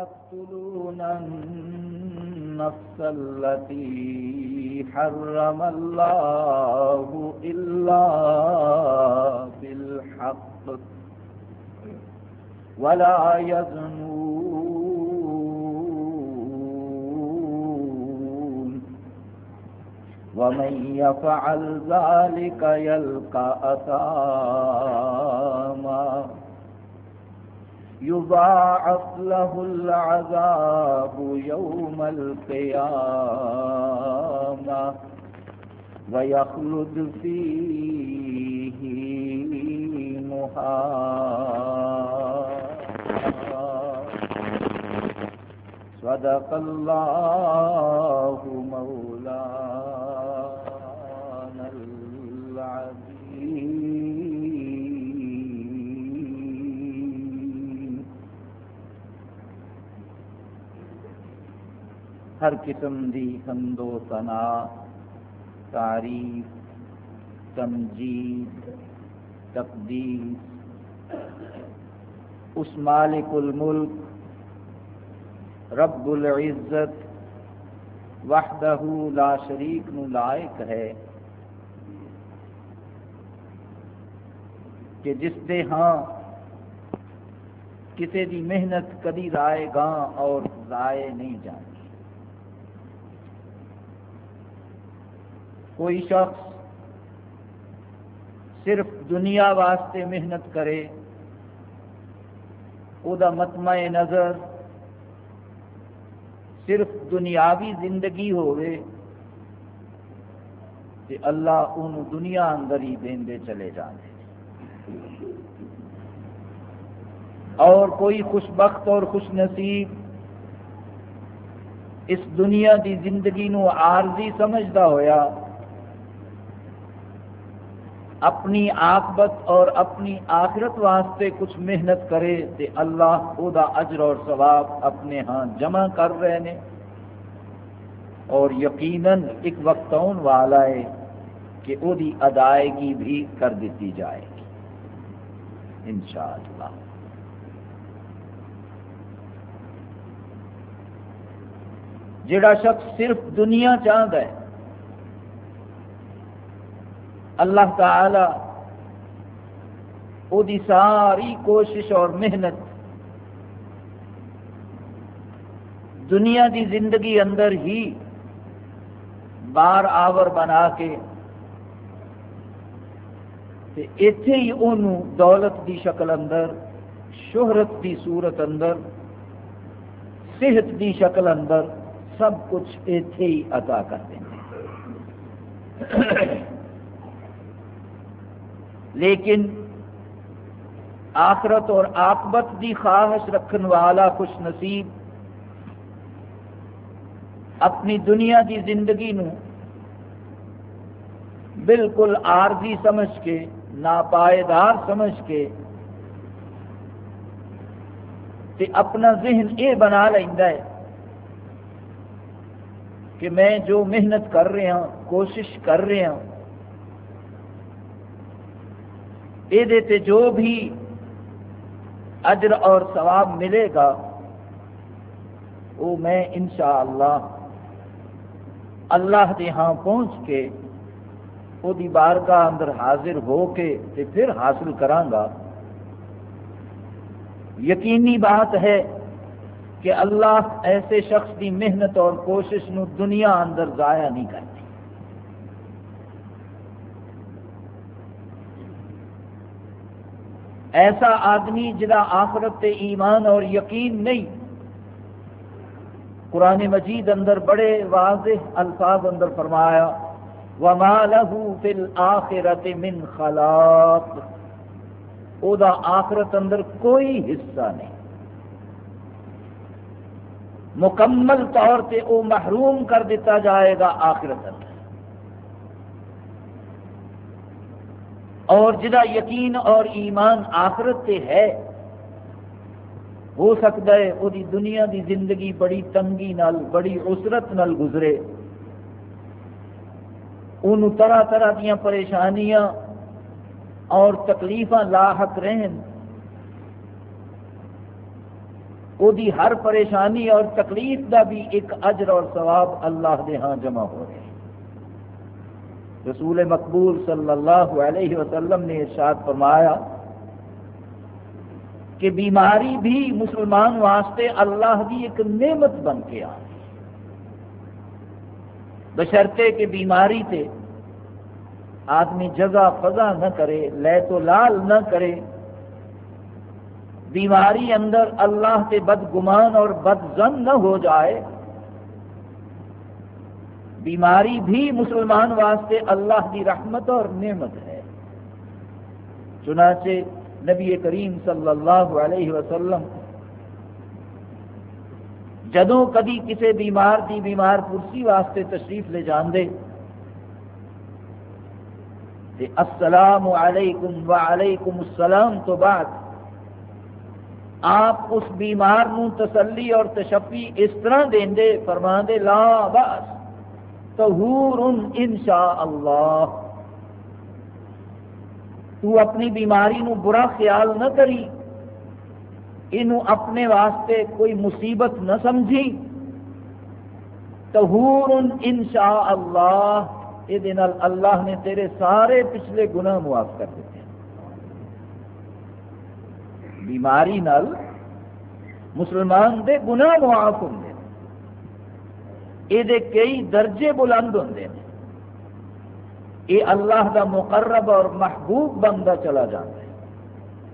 يقتلون النفس التي حرم الله إلا بالحق ولا يزنون ومن يفعل ذلك يلقى أثاما يضاعف له العذاب يوم القيامة ويخلد فيه مهانا صدق الله مولانا ہر قسم دی حمد و ثنا تعریف تمجید تقدیس اس مالک الملک رب العزت وحدہ لا شریک نو لائق ہے کہ جس دے ہاں کسی دی محنت کدی رائے گاں اور رائے نہیں جانی کوئی شخص صرف دنیا واسطے محنت کرے، او دا متمع نظر صرف دنیاوی زندگی ہوئے کہ اللہ انہوں دنیا اندر ہی دے چلے جانے اور کوئی خوش بخت اور خوش نصیب اس دنیا دی زندگی نو عارضی سمجھدا ہویا اپنی آکبت اور اپنی آخرت واسطے کچھ محنت کرے تے اللہ او دا اجر اور ثواب اپنے ہاں جمع کر رہے ہیں اور یقیناً ایک وقت آن والا ہے کہ او دی ادائیگی بھی کر دیتی جائے گی۔ انشاءاللہ۔ جڑا شخص صرف دنیا چاہتا ہے اللہ تعالی او دی ساری کوشش اور محنت دنیا دی زندگی اندر ہی بار آور بنا کے اتے ہی انہوں دولت دی شکل اندر، شہرت دی صورت اندر، صحت دی شکل اندر سب کچھ اتے ہی عطا کر دیں لیکن آخرت اور آکبت دی خواہش رکھن والا خوش نصیب اپنی دنیا دی زندگی نو بالکل عارضی سمجھ کے، ناپائیدار سمجھ کے تے اپنا ذہن یہ بنا لینا ہے کہ میں جو محنت کر رہا کوشش کر رہا یہ جو بھی اجر اور ثواب ملے گا، وہ میں انشاءاللہ اللہ کے ہاں پہنچ کے وہ بارگاہ اندر حاضر ہو کے تے پھر حاصل کرانگا یقینی بات ہے کہ اللہ ایسے شخص کی محنت اور کوشش نو دنیا اندر ضائع نہیں کرتی ایسا آدمی جدا آخرت تے ایمان اور یقین نہیں۔ قرآن مجید اندر بڑے واضح الفاظ اندر فرمایا، وما له في الآخرة من خلاق۔ او دا آخرت اندر کوئی حصہ نہیں۔ مکمل طور پہ او محروم کر دیتا جائے گا آخرت اندر۔ اور جدا یقین اور ایمان آخرت تے ہے، ہو سکتا ہے وہ دنیا دی زندگی بڑی تنگی نال، بڑی عسرت نال گزرے۔ ان طرح طرح دیا پریشانیاں اور تکلیف لاحق رہن۔ وہ ہر پریشانی اور تکلیف دا بھی ایک اجر اور ثواب اللہ دے ہاں جمع ہو رہے۔ ہیں رسول مقبول صلی اللہ علیہ وسلم نے ارشاد فرمایا کہ بیماری بھی مسلمان واسطے اللہ کی ایک نعمت بن کے آ بشرتے کہ بیماری تے آدمی جگہ فضا نہ کرے لے تو لال نہ کرے، بیماری اندر اللہ سے بد گمان اور بد زن نہ ہو جائے بیماری بھی مسلمان واسطے اللہ کی رحمت اور نعمت ہے۔ چنانچہ نبی کریم صلی اللہ علیہ وسلم جدوں کدی کسی بیمار دی بیمار پرسی واسطے تشریف لے جان دے السلام علیکم وعلیکم السلام تو بعد آپ اس بیمار نو تسلی اور تشفی اس طرح دیں فرما دے لا بس تہور ان شاء اللہ۔ تو اپنی بیماری نو برا خیال نہ کری۔ یہ اپنے واسطے کوئی مصیبت نہ سمجھی۔ تہور ان شاء اللہ۔ یہ اللہ نے تیرے سارے پچھلے گناہ معاف کر دیتے ہیں۔ بیماری نال مسلمان دے گناہ معاف ہوں۔ یہ کئی درجے بلند ہوں یہ اللہ دا مقرب اور محبوب بنتا چلا جاتا ہے۔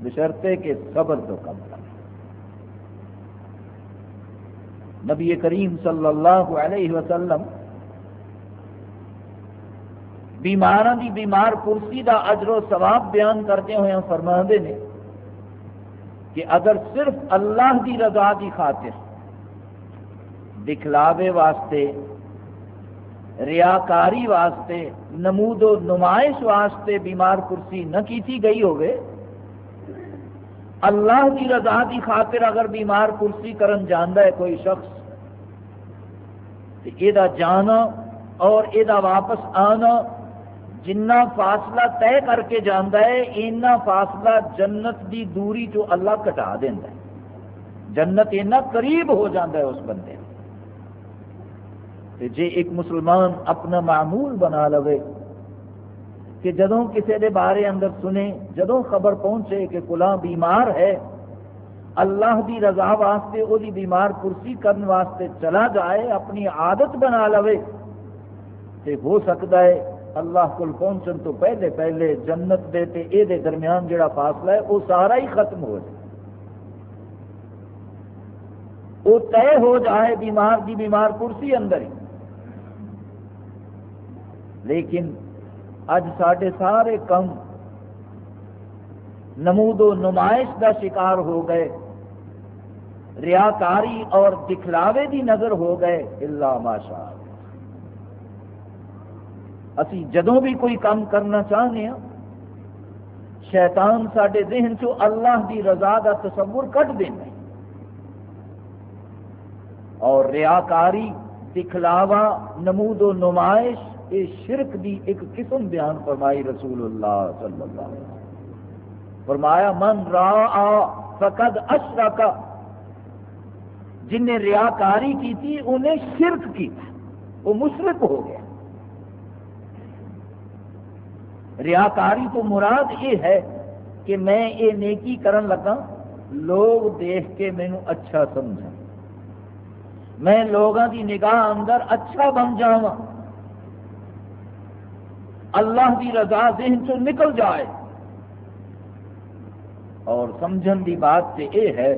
بشرتے کہ صبر تو کم کر نبی کریم صلی اللہ علیہ وسلم بیماروں کی بیمار کرسی دا اجر و ثواب بیان کرتے ہوئے فرما نے کہ اگر صرف اللہ کی رضا کی خاطر دکھلاوے واسطے، ریاکاری واسطے، نمود و نمائش واسطے بیمار کرسی نہ کی گئی ہوگی اللہ کی رضا کی خاطر اگر بیمار کرسی کرن جانا ہے کوئی شخص یہ جانا اور یہ واپس آنا جنہ فاصلہ طے کر کے جانا ہے، اینا فاصلہ جنت دی دوری جو اللہ کٹا دینا ہے۔ جنت اینا قریب ہو جاتا ہے اس بندے جے جی ایک مسلمان اپنا معمول بنا لوے، کہ جدوں کسی دے بارے اندر سنے، جدوں خبر پہنچے کہ کلا بیمار ہے، اللہ دی رضا واسطے وہ بیمار کرسی کرنے واسطے چلا جائے، اپنی عادت بنا لوے، تے ہو سکتا ہے اللہ کو پہنچن تو پہلے پہلے جنت دے تے اے دے درمیان جڑا فاصلہ ہے وہ سارا ہی ختم ہو جائے۔ وہ طے ہو جائے بیمار دی بیمار کرسی اندر ہی۔ لیکن اج سارے سارے کم نمود و نمائش کا شکار ہو گئے، ریاکاری اور دکھلاوے دی نظر ہو گئے اللہ۔ ماشاء اسی جدوں بھی کوئی کام کرنا چاہتے ہیں شیطان سڈے ذہن چو اللہ دی رضا کا تصور کٹ دینا اور ریاکاری، دکھلاوا، نمود و نمائش یہ شرک دی ایک قسم بیان فرمائی رسول اللہ صلی اللہ علیہ وسلم۔ فرمایا، من را فقد اشرک. جن نے ریاکاری کی تھی، انہیں شرک کی۔ وہ مشرک ہو گیا۔ ریاکاری تو مراد یہ ہے کہ میں یہ نیکی کرن لگا، لوگ دیکھ کے مینو اچھا سمجھا میں لوگوں کی نگاہ اندر اچھا بن جاؤں اللہ کی رضا ذہن چ نکل جائے۔ اور سمجھن دی بات سے یہ ہے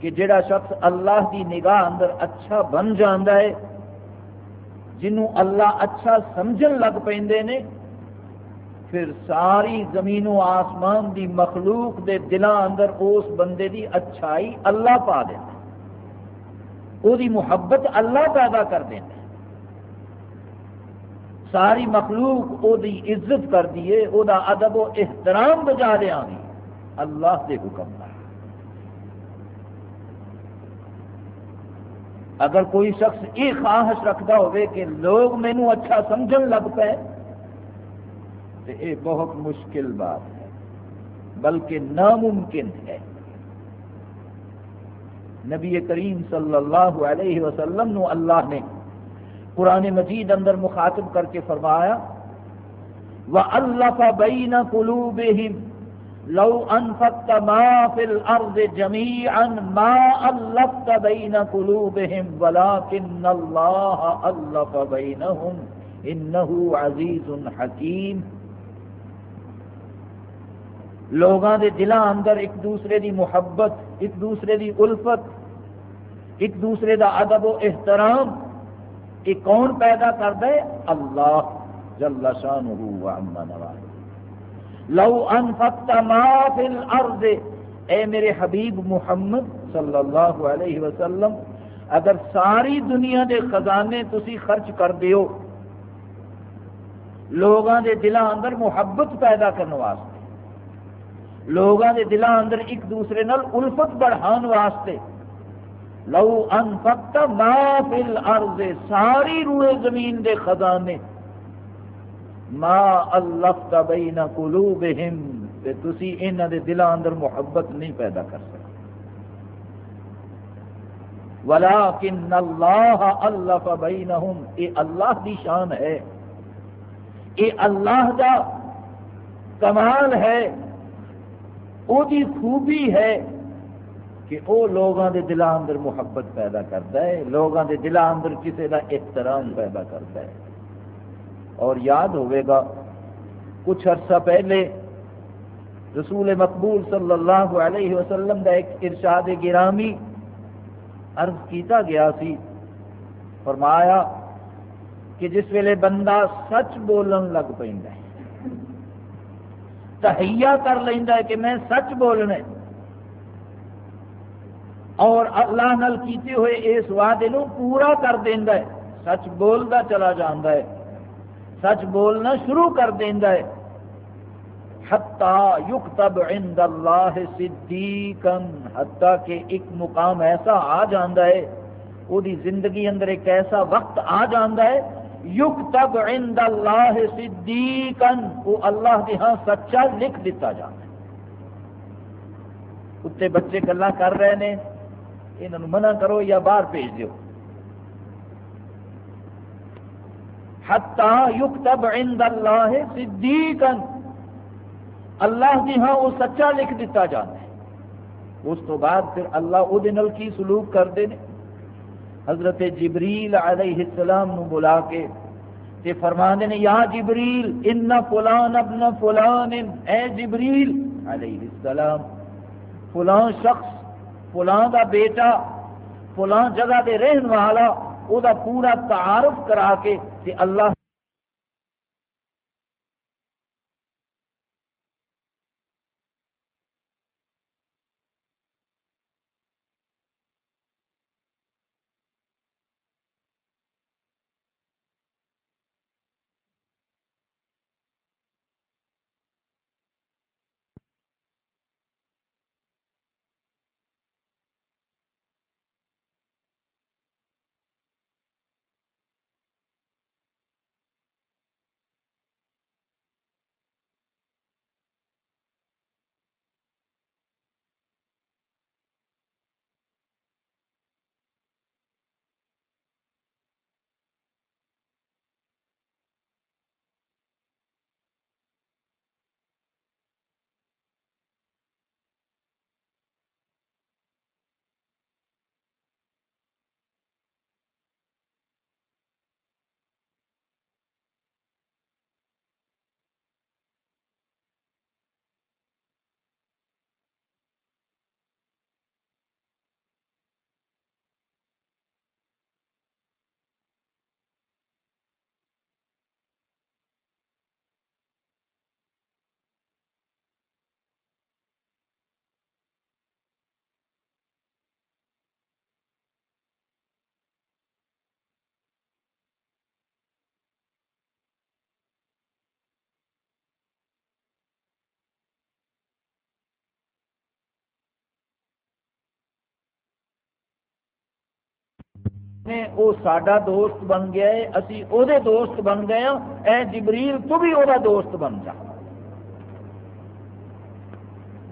کہ جڑا شخص اللہ کی نگاہ اندر اچھا بن جانا ہے، جنوں اللہ اچھا سمجھن لگ پہ پھر ساری زمین و آسمان دی مخلوق دے دلان اندر اس بندے دی اچھائی اللہ پا دینا وہ محبت اللہ پیدا کر دینا ساری مخلوق او دی عزت کر دیے او دا ادب و احترام بجا دیا گی اللہ دے حکم کا اگر کوئی شخص یہ خواہش رکھتا ہوئے کہ لوگ مینو اچھا سمجھن لگ پے، تو یہ بہت مشکل بات ہے، بلکہ ناممکن ہے۔ نبی کریم صلی اللہ علیہ وسلم نو اللہ نے قرآن مجید اندر مخاطب کر کے فرمایا، وَأَلَّفَ بَيْنَ قُلُوبِهِمْ لَوْ أَنفَقْتَ مَا فِي الْأَرْضِ جَمِيعًا مَا أَلَّفْتَ بَيْنَ قُلُوبِهِمْ وَلَكِنَّ اللَّهَ أَلَّفَ بَيْنَهُمْ إِنَّهُ عَزِيزٌ حَكِيمٌ۔ لوگوں کے دلوں اندر ایک دوسرے دی محبت، ایک دوسرے دی الفت، ایک دوسرے دا ادب و احترام یہ کون پیدا کرتا ہے؟ اللہ جل شانہ و عما نواز لو انفقت ما فی الارض، اے میرے حبیب محمد صلی اللہ علیہ وسلم، اگر ساری دنیا دے خزانے تسی خرچ کر دیو لوگوں دے دلوں اندر محبت پیدا کرنے واسطے لوگوں کے دلوں اندر ایک دوسرے نال الفت بڑھان واسطے لو انفقت ما فی الارض، ساری روئے زمین دے خزانے۔ ما الفت بین قلوبہم، تے تسی انہاں دے دلوں اندر محبت نہیں پیدا کر سکتے۔ ولیکن اللہ الف بینہم، اے اللہ دی شان ہے۔ اے اللہ دا کمال ہے۔ وہ خوبی ہے۔ کہ وہ لوگوں کے دلوں اندر محبت پیدا کرتا ہے لوگوں کے دلوں اندر کسی کا احترام پیدا کرتا ہے۔ اور یاد ہوئے گا، کچھ عرصہ پہلے رسول مقبول صلی اللہ علیہ وسلم کا ایک ارشاد گرامی عرض کیتا گیا سی، فرمایا کہ جس ویلے بندہ سچ بولن لگ پہ تہیا کر لینا ہے کہ میں سچ بولنا اور اللہ نل کیتے ہوئے اس وعدے نو پورا کر دینا ہے۔ سچ بولتا چلا جانا ہے۔ سچ بولنا شروع کر دینا ہے۔ حتی یکتب عند اللہ صدیقا، حتی کہ ایک مقام ایسا آ جانا ہے وہ زندگی اندر ایک ایسا وقت آ جانا ہے۔ یکتب عند اللہ صدیقن وہ اللہ کے ہاں سچا لکھ دیتا جانا کتے بچے گلا کر رہے ہیں انہوں منع کرو یا باہر بھیج دیو۔ حتی یکتب عند اللہ صدیقن اللہ کی ہاں وہ سچا لکھ دیتا جانا ہے۔ اس تو بعد پھر اللہ وہ کی سلوک کرتے ہیں حضرت جبریل علیہ السلام نو بلا کے تے فرما نے، یا جبریل، ان فلان ابن فلان، اے جبریل علیہ السلام، فلان شخص فلاں دا بیٹا، فلاں جگہ دے رہن والا، او دا پورا تعارف کرا کے تے اللہ وہ سڈا دوست بن گیا ہے، اسی او دے دوست بن گئے ہاں۔ اے جبریل، تو بھی وہ دوست بن جا۔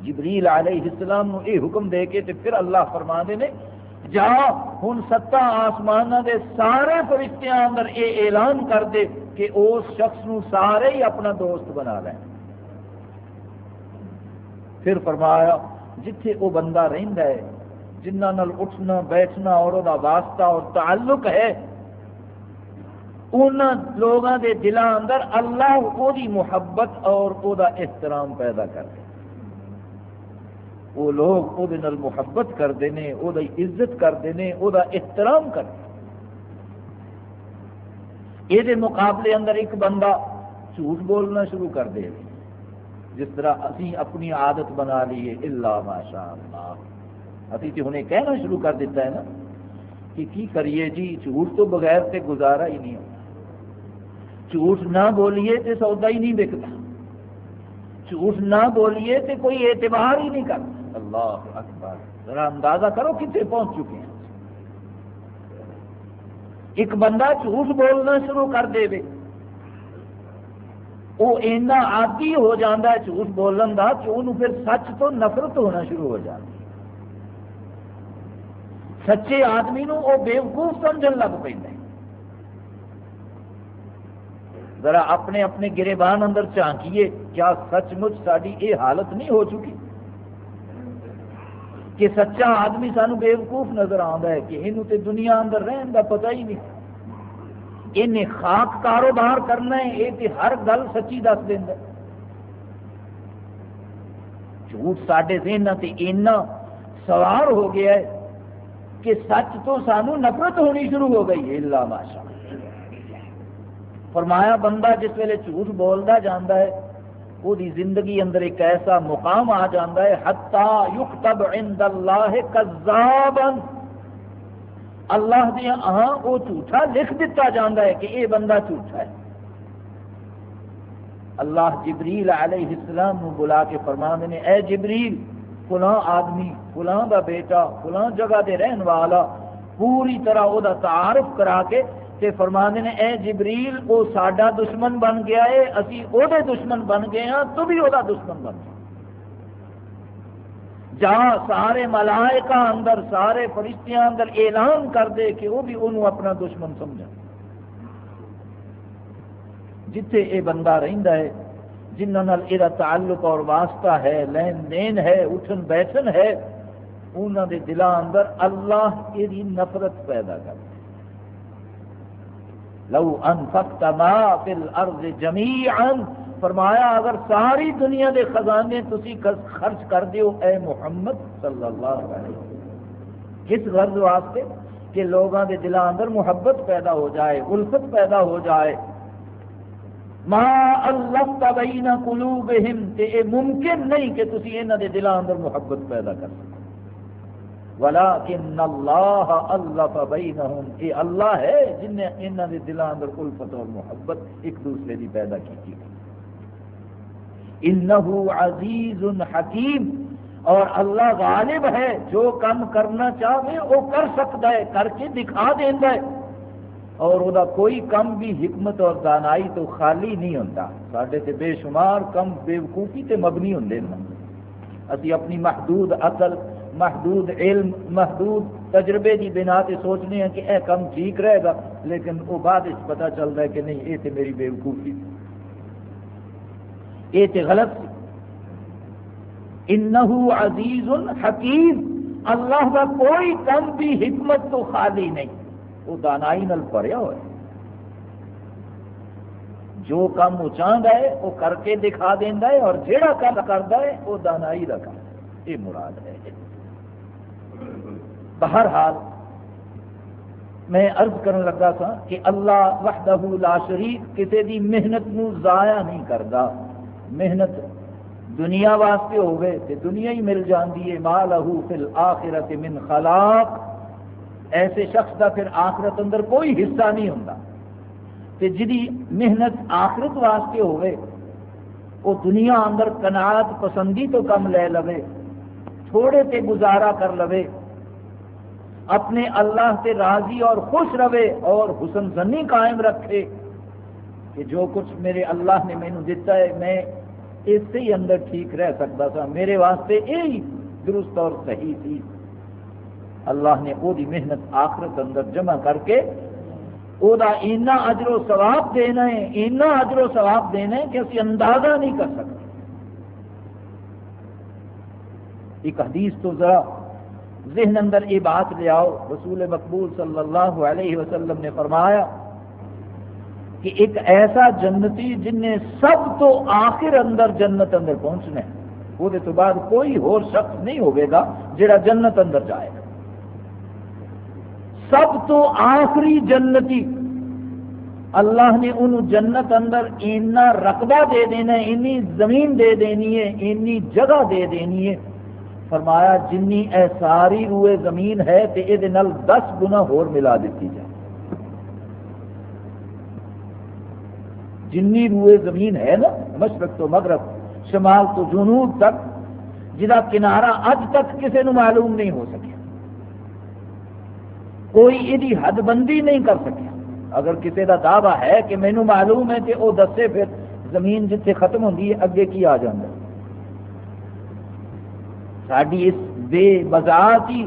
جبریل علیہ السلام نو اے حکم دے کے تے پھر اللہ فرما دے نے، جا ہوں ستا آسمان دے سارے فرشتیاں اندر یہ اعلان کر دے کہ اس شخص نو سارے ہی اپنا دوست بنا لیں پھر فرمایا، جتھے وہ بندہ رہندا ہے جنہ نال اٹھنا، بیٹھنا اور وہ واسطہ اور تعلق ہے ان لوگوں کے دلوں اندر اللہ وہ محبت اور وہ احترام پیدا کر دے۔ وہ لوگ وہ محبت کرتے ہیں وہ عزت کرتے ہیں وہ احترام کرتے یہ مقابلے اندر ایک بندہ جھوٹ بولنا شروع کر دے، جس طرح اسی اپنی عادت بنا لیے، اللہ ماشاء اللہ۔ ابھی تو انہیں کہنا شروع کر دیتا ہے نا کہ کی کریے جی جھوٹ تو بغیر سے گزارا ہی نہیں ہوتا۔ جھوٹ نہ بولیے تو سودا ہی نہیں بکتا۔ جھوٹ نہ بولیے تو کوئی اعتبار ہی نہیں کرتا۔ اللہ اکبر۔ ذرا اندازہ کرو کتنے پہنچ چکے ہیں۔ ایک بندہ جھوٹ بولنا شروع کر دے وہ اینا آدی ہو جاتا ہے جھوٹ بولن کا کہ انہوں پھر سچ تو نفرت ہونا شروع ہو جاتی سچے آدمی نو وہ بےوقوف سمجھن لگ پہ ذرا اپنے اپنے گربان اندر جھانکیے کیا سچ مچ ساری یہ حالت نہیں ہو چکی؟ کہ سچا آدمی سانو بےوقوف نظر آتا ہے کہ یہ دنیا اندر رہن کا پتہ ہی نہیں۔ انہیں خاک کاروبار کرنا ہے یہ تو ہر گل سچی دس دینا جھوٹ سڈے ذہن سے اینا سوار ہو گیا ہے۔ کہ سچ تو سانو نفرت ہونی شروع ہو گئی ہے، اللہ ماشاء فرمایا، بندہ جس ویلے جھوٹ بولتا جانا ہے وہ زندگی اندر ایک ایسا مقام آ جاتا ہے، حتی یکتب عند اللہ کذابا۔ اللہ دیا ہاں وہ جھوٹا لکھ دیتا جانا ہے کہ یہ بندہ جھوٹا ہے۔ اللہ جبریل علیہ السلام نو بلا کے فرما نے، اے جبریل فلاں آدمی، فلاں دا بیٹا، فلاں جگہ دے رہن والا پوری طرح وہ تعارف کرا کے تے فرما نے، اے جبریل وہ ساڈا دشمن بن گیا ہے اسی وہ دشمن بن گئے ہاں تو بھی وہ دشمن بن گیا۔ جہاں سارے ملائکہ اندر، سارے فرشتیاں اندر اعلان کر دے کہ وہ بھی انہوں اپنا دشمن سمجھا۔ جتھے یہ بندہ رہندا ہے جنہوں یہ تعلق اور واسطہ ہے، لین دین ہے، اٹھن بیٹھن ہے انہوں دے دلوں اندر اللہ یہ نفرت پیدا کر لو انفقت ما فی الارض جمیعا، فرمایا اگر ساری دنیا دے خزانے تسی خرچ کر دیو، اے محمد صلی اللہ علیہ وسلم۔ کس غرض واسطے کہ لوگوں دے دلوں اندر محبت پیدا ہو جائے، الفت پیدا ہو جائے۔ ما اللہ بین قلوبہم تے اے ممکن نہیں کہ تسی انہاں دے دلوں اندر محبت پیدا کر سکو۔ ولیکن اللہ اللہ بینہم اے اللہ ہے جن نے انہاں دے دلوں اندر الفت اور محبت ایک دوسرے دی پیدا کی تھی۔ انہو عزیز حکیم، اور اللہ غالب ہے، جو کام کرنا چاہے وہ کر سکتا ہے، کر کے دکھا دینا ہے۔ اور وہ کوئی کم بھی حکمت اور دانائی تو خالی نہیں ہوتا۔ سڈے تے بے شمار کم بے وقوفی تے مبنی ہوں اسی اپنی محدود عقل، محدود علم، محدود تجربے کی بنا تے سوچنے ہیں کہ اے کم ٹھیک رہے گا، لیکن وہ بعد پتہ چلتا ہے کہ نہیں یہ تے میری بے وقوفی یہ تو غلط انہو عزیز حکیم۔ اللہ کا کوئی کم بھی حکمت تو خالی نہیں۔ وہ دانائی نل پڑیا ہوا ہے جو کام وہ چاہتا ہے، وہ کر کے دکھا دینا ہے، اور جہاں کام کرتا ہے، وہ دانائی کا کام یہ مراد ہے۔ بہرحال، میں عرض کرنے لگا تھا کہ اللہ وحدہ لا شریک کسی دی محنت نو ضائع نہیں کرتا محنت دنیا واسطے ہوئے تو دنیا ہی مل جاتی ہے۔ مال فل آخرت من خلاق۔ ایسے شخص کا پھر آخرت اندر کوئی حصہ نہیں ہوتا کہ جی محنت آخرت واسطے ہوئے وہ دنیا اندر کناعت پسندی تو کم لے لوے، تھوڑے تے گزارا کر لوے، اپنے اللہ سے راضی اور خوش رہے اور حسن زنی قائم رکھے کہ جو کچھ میرے اللہ نے مینو دیتا ہے، میں اس سے ہی اندر ٹھیک رہ سکتا تھا میرے واسطے یہی درست اور صحیح تھی۔ اللہ نے وہ محنت آخرت اندر جمع کر کے وہ اینا اجر و ثواب دینا ہے، اینا اجر و ثواب دینا ہے کہ اسی اندازہ نہیں کر سکتے۔ ایک حدیث تو ذرا ذہن اندر یہ بات لے آؤ، رسول مقبول صلی اللہ علیہ وسلم نے فرمایا کہ ایک ایسا جنتی جن نے سب تو آخر اندر جنت اندر پہنچنا ہے وہ تو بعد کوئی اور شخص نہیں ہوگا جڑا جنت اندر جائے گا۔ سب تو آخری جنتی۔ اللہ نے ان جنت اندر اینا رقبہ دے دینا ہے اینی زمین دے دینی ہے اینی جگہ دے دینی ہے۔ فرمایا، جنی اے ساری روئے زمین ہے تو یہ دس گنا ہور ملا دیتی جائے جنی روئے زمین ہے نا، مشرق تو مغرب، شمال تو جنوب تک جہاں کنارا اج تک کسی نو معلوم نہیں ہو سکیا کوئی یہ حد بندی نہیں کر سکیا اگر کسی کا دعویٰ ہے کہ مینو معلوم ہے کہ وہ دسے پھر زمین جتنے ختم ہوتی ہے اگے کی آ جاتا ساری اس بے بزاعتی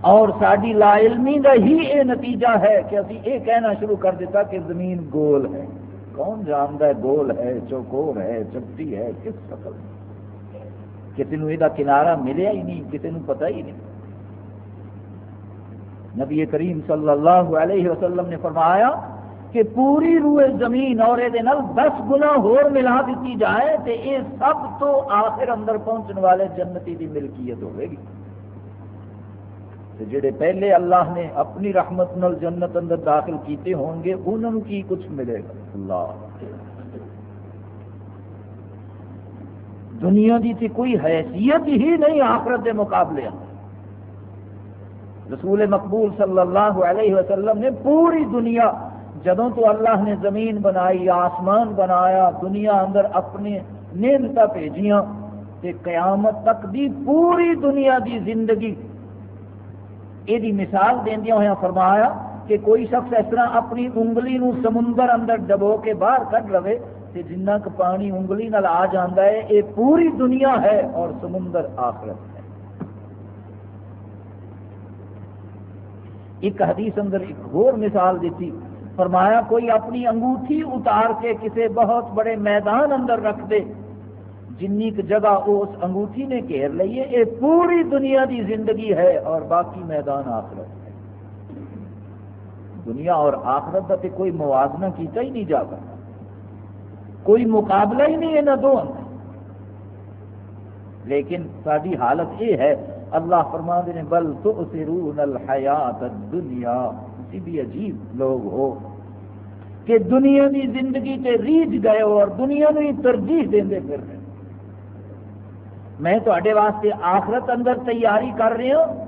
اور ساری لا علمی کا ہی یہ نتیجہ ہے کہ ابھی یہ کہنا شروع کر دیتا کہ زمین گول ہے۔ کون جانتا ہے گول ہے، چوکور ہے، چپٹی ہے، کس شکل کسی نے یہ کنارا ملیا ہی نہیں، کسی نے پتا ہی نہیں۔ نبی کریم صلی اللہ علیہ وسلم نے فرمایا کہ پوری روئے زمین اور یہ دس گنا ہور ملا دیتی جائے تو یہ سب تو آخر اندر پہنچنے والے جنتی کی ملکیت ہوئے گی۔ جڑے پہلے اللہ نے اپنی رحمت نل جنت اندر داخل کیتے ہوں گے انہوں کی کچھ ملے گا؟ اللہ۔ دنیا کی تھی کوئی حیثیت ہی نہیں آخرت کے مقابلے۔ رسول مقبول صلی اللہ علیہ وسلم نے پوری دنیا، جدوں تو اللہ نے زمین بنائی، آسمان بنایا، دنیا اندر اپنے نعمت بھیجیاں، تے قیامت تک دی پوری دنیا دی زندگی یہ مثال دیا ہوا فرمایا کہ کوئی شخص اس طرح اپنی انگلی نو سمندر اندر ڈبو کے باہر کٹ لو کہ جنہ کا پانی انگلی نال آ جاتا ہے یہ پوری دنیا ہے اور سمندر آخرت ہے ایک حدیث اندر ایک اور مثال دیتی، فرمایا کوئی اپنی انگوٹھی اتار کے کسی بہت بڑے میدان اندر رکھ دے، جنی جگہ اس انگوٹھی نے گھیر لیے یہ پوری دنیا دی زندگی ہے اور باقی میدان آخرت ہے۔ دنیا اور آخرت کا کوئی موازنہ کیتا ہی نہیں جا سکتا۔ کوئی مقابلہ ہی نہیں ہے نہ دو۔ لیکن ساری حالت یہ ہے اللہ فرما دے بل تو الحیات دنیا بھی عجیب لوگ ہو کہ دنیا کی زندگی تے ریج گئے ہو اور دنیا ہی ترجیح دیں پھر رہے میں تے واسطے آخرت اندر تیاری کر رہا ہوں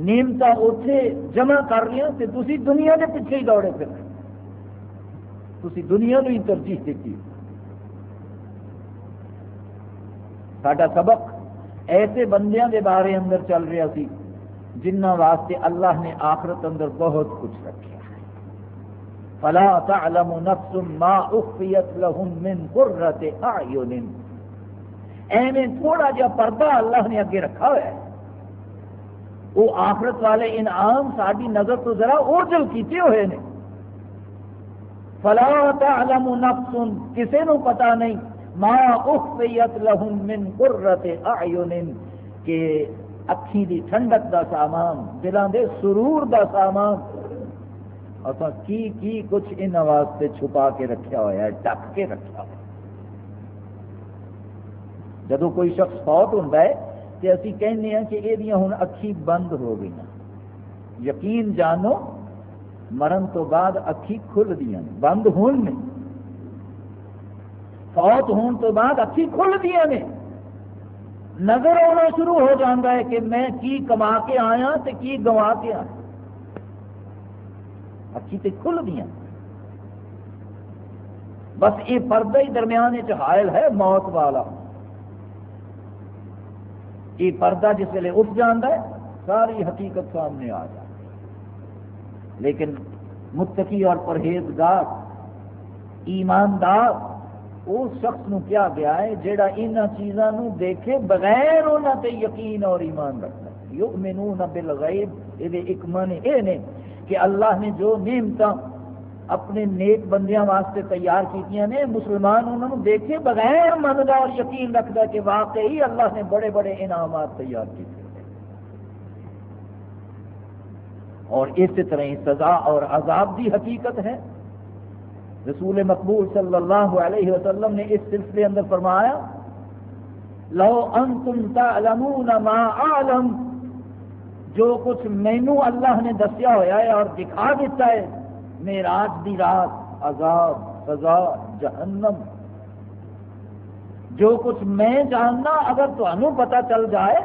نیمتا اتے جمع کر رہی ہوں تو تھی دنیا کے پیچھے ہی دوڑے پھر تھی دنیا ہی ترجیح دیتی سڈا سبق ایسے بندیاں دے بارے اندر چل رہا سی جنہ واسطے اللہ نے آخرت اندر بہت کچھ رکھا فلا تعلم نفس ما اخفیت لهم من قرۃ اعین۔ ایویں تھوڑا جا پردہ اللہ نے اگے رکھا ہوا ہے۔ وہ آخرت والے انعام ساری نظر تو ذرا اوجل کیتے ہوئے نے۔ فلا تعلم نفس، کسے نو پتا نہیں ما اخفیت لهم من قرۃ اعین کہ اکھی دی ٹھنڈک دا سامان دلان دے سرور دا سامان۔ اصا کی کی کچھ ان واسطے چھپا کے رکھا ہوا ہے ڈک کے رکھا ہوا جدو کوئی شخص فوت ہوتا ہے تو اسی کہنے ہیں کہ یہ ہوں اکھی بند ہو گئی یقین جانو، مرن تو بعد اکھی کھل دیا بند ہون نے فوت ہون تو بعد اکھی کھل دیا نے نظر آنا شروع ہو جاتا ہے کہ میں کی کما کے آیا تو کی گوا کے آیا۔ اکھی تے کھل دیا بس یہ پردہ ہی درمیان حائل ہے موت والا۔ یہ پردہ جس ویلے اٹھ جانا ہے، ساری حقیقت سامنے آ جائے لیکن متقی اور پرہیزگار، ایماندار اس شخص نو کیا گیا ہے جہاں ان چیزوں دیکھے بغیر انہوں تے یقین اور ایمان رکھتا ہے۔ یؤمنون بالغیب، یہ ایک معنی اے نے کہ اللہ نے جو نعمت اپنے نیک بندیاں واسطے تیار کی نے، مسلمان انہوں نے دیکھے بغیر منگا اور یقین رکھتا کہ واقعی اللہ نے بڑے بڑے انعامات تیار کیے اور اسی طرح سزا اور عذاب کی حقیقت ہے۔ رسول مقبول صلی اللہ علیہ وسلم نے اس سلسلے اندر فرمایا، لو انتم تعلمون ما عالم جو کچھ مینو اللہ نے دسیا ہوا ہے اور دکھا دیتا ہے میراج دی رات عذاب، سزا، جہنم۔ جو کچھ میں جاننا، اگر تمہیں پتا چل جائے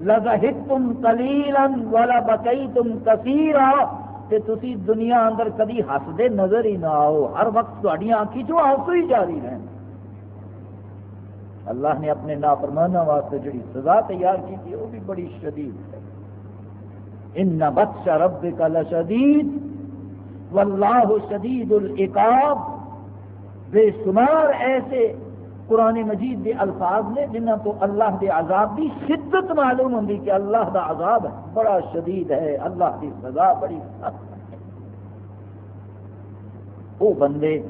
لَذَهِتْتُمْ قَلِيلًا وَلَا بَكَيْتُمْ كَثِيرًا تے تسی دنیا اندر کدی ہسدے نظر ہی نہ آؤ۔ ہر وقت تھوڑی آنکھی چو آنسو ہی جاری رہن۔ اللہ نے اپنے نافرمانہ واسطے جڑی سزا تیار کی تھی، وہ بھی بڑی شدید ہے۔ ان بخش بطش ربک لشدید، واللہ شدید العقاب۔ بے شمار ایسے قرآن مجید کے الفاظ نے، جنہ تو اللہ کے عذاب کی شدت معلوم ہوں کہ اللہ کا عذاب بڑا شدید ہے۔ اللہ کی سزا بڑی سخت ہے۔ وہ بندے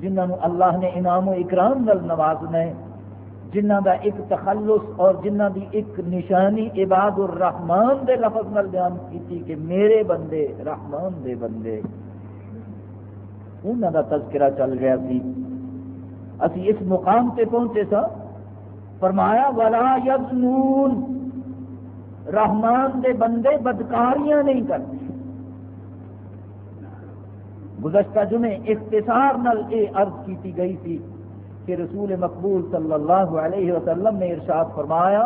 جنہوں اللہ نے انعام و اکرام نل نوازنا ہے جنہ دا ایک تخلص اور جنہ دی ایک نشانی عباد الرحمان دے لفظ نل بیان کی کہ میرے بندے، رحمان دے بندے۔ انہوں دا تذکرہ چل رہا سی۔ اسی اس مقام سے پہنچے سا فرمایا، ولا یزنون رحمان دے بندے بدکاریاں نہیں کرتے۔ گزشتہ جمعے اختصار نل یہ عرض کی گئی تھی کہ رسول مقبول صلی اللہ علیہ وسلم نے ارشاد فرمایا،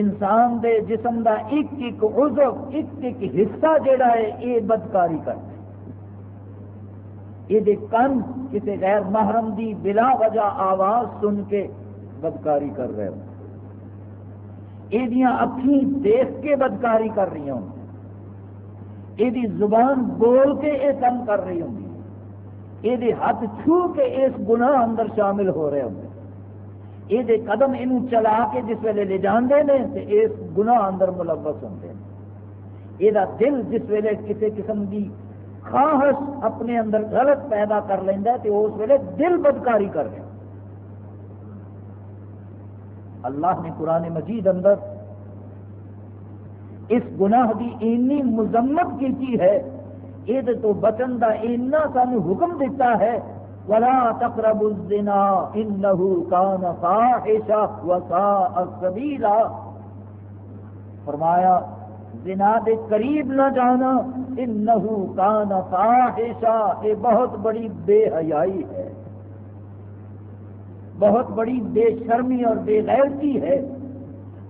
انسان دے جسم دا ایک ایک عضو، ایک ایک حصہ جڑا ہے، یہ بدکاری کرتا یہ کن کسی غیر محرم دی بلا وجہ آواز سن کے بدکاری کر رہے ہوں۔ یہ اکھی دیکھ کے بدکاری کر رہی ہوں۔ یہ زبان بول کے یہ کم کر رہی ہوں۔ یہ ہاتھ چھو کے اس گناہ اندر شامل ہو رہے ہوں۔ یہ قدم یہ چلا کے جس ویلے لے جانے نے تو اس گناہ اندر ملوث ہوں۔ یہ دل جس ویلے کسی قسم کی خواہش اپنے اندر غلط پیدا کر لینا تو اس ویلے دل بدکاری کر رہا اللہ نے قرآن مجید اندر اس گناہ کی اینی مذمت کی ہے یہ تو بچن کا اینا سان حکم دیتا ہے، ولا تقرب الزنا انه كان فاحشا وساء سبيلا فرمایا زنا دے قریب نہ جانا، انہو کان فاحشا، یہ بہت بڑی بے حیائی ہے۔ بہت بڑی بے شرمی اور بے غیرتی ہے۔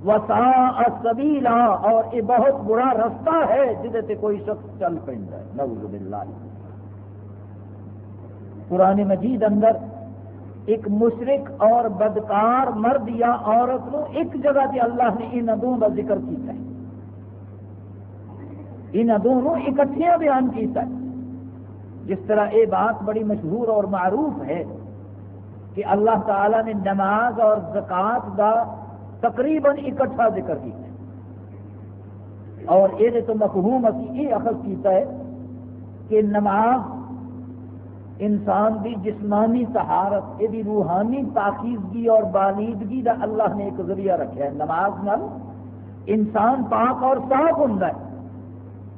وسا سبیلا، اور یہ بہت برا رستہ ہے جہد کوئی شخص چل پہ نعوذ باللہ۔ قرآن مجید اندر ایک مشرق اور بدکار مرد یا عورت نو ایک جگہ تے اللہ نے ان دونوں کا ذکر کیا ہے۔ ان دونوں اکٹھیا بیان کیتا ہے۔ جس طرح یہ بات بڑی مشہور اور معروف ہے کہ اللہ تعالی نے نماز اور زکات کا تقریباً اکٹھا ذکر کیا اور یہ تو مفہوم اسی یہ اخذ کیتا ہے کہ نماز انسان کی جسمانی سہارت یہ روحانی پاکیزگی اور بالیدگی کا اللہ نے ایک ذریعہ رکھا ہے۔ نماز نل انسان پاک اور صاف ہوں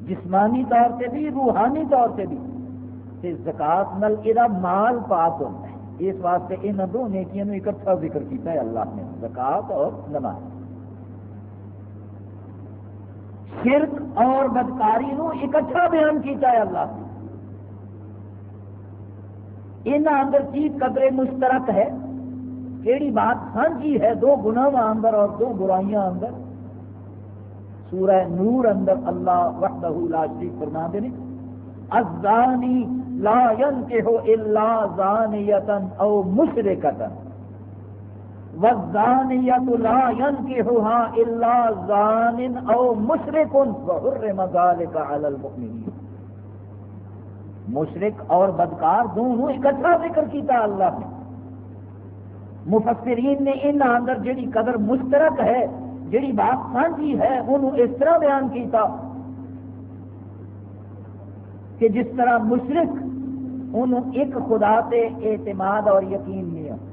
جسمانی طور سے بھی، روحانی طور سے بھی۔ زکات نل یہ مال پاک ہوتا ہے اس واسطے ان دو نیکیاں اکٹھا ذکر کیتا ہے اللہ نے۔ زکات اور نماز۔ شرک اور بدکاری نو اکٹھا بیان کیتا ہے اللہ نے۔ ان اندر چیز قدرے مشترک ہے؟ کیڑی بات سانجی ہے؟ دو گناہ اندر اور دو برائیاں اندر۔ سورہ نور اندر اللہ وحدہ لا شریف فرما دے الزانی لا ينکہو الا زانیتا او مشرکتا۔ والزانیت لا ينکہوها الا زان او مشرک وحرم ذالک علی المؤمنین۔ مشرک اور بدکار دونوں اکٹھا ذکر کیتا اللہ نے۔ مفسرین نے ان اندر جڑی قدر مشترک ہے جڑی بات سانجی ہے، انہوں اس طرح بیان کیتا کہ جس طرح مشرق انہوں ایک خدا تے اعتماد اور یقین نہیں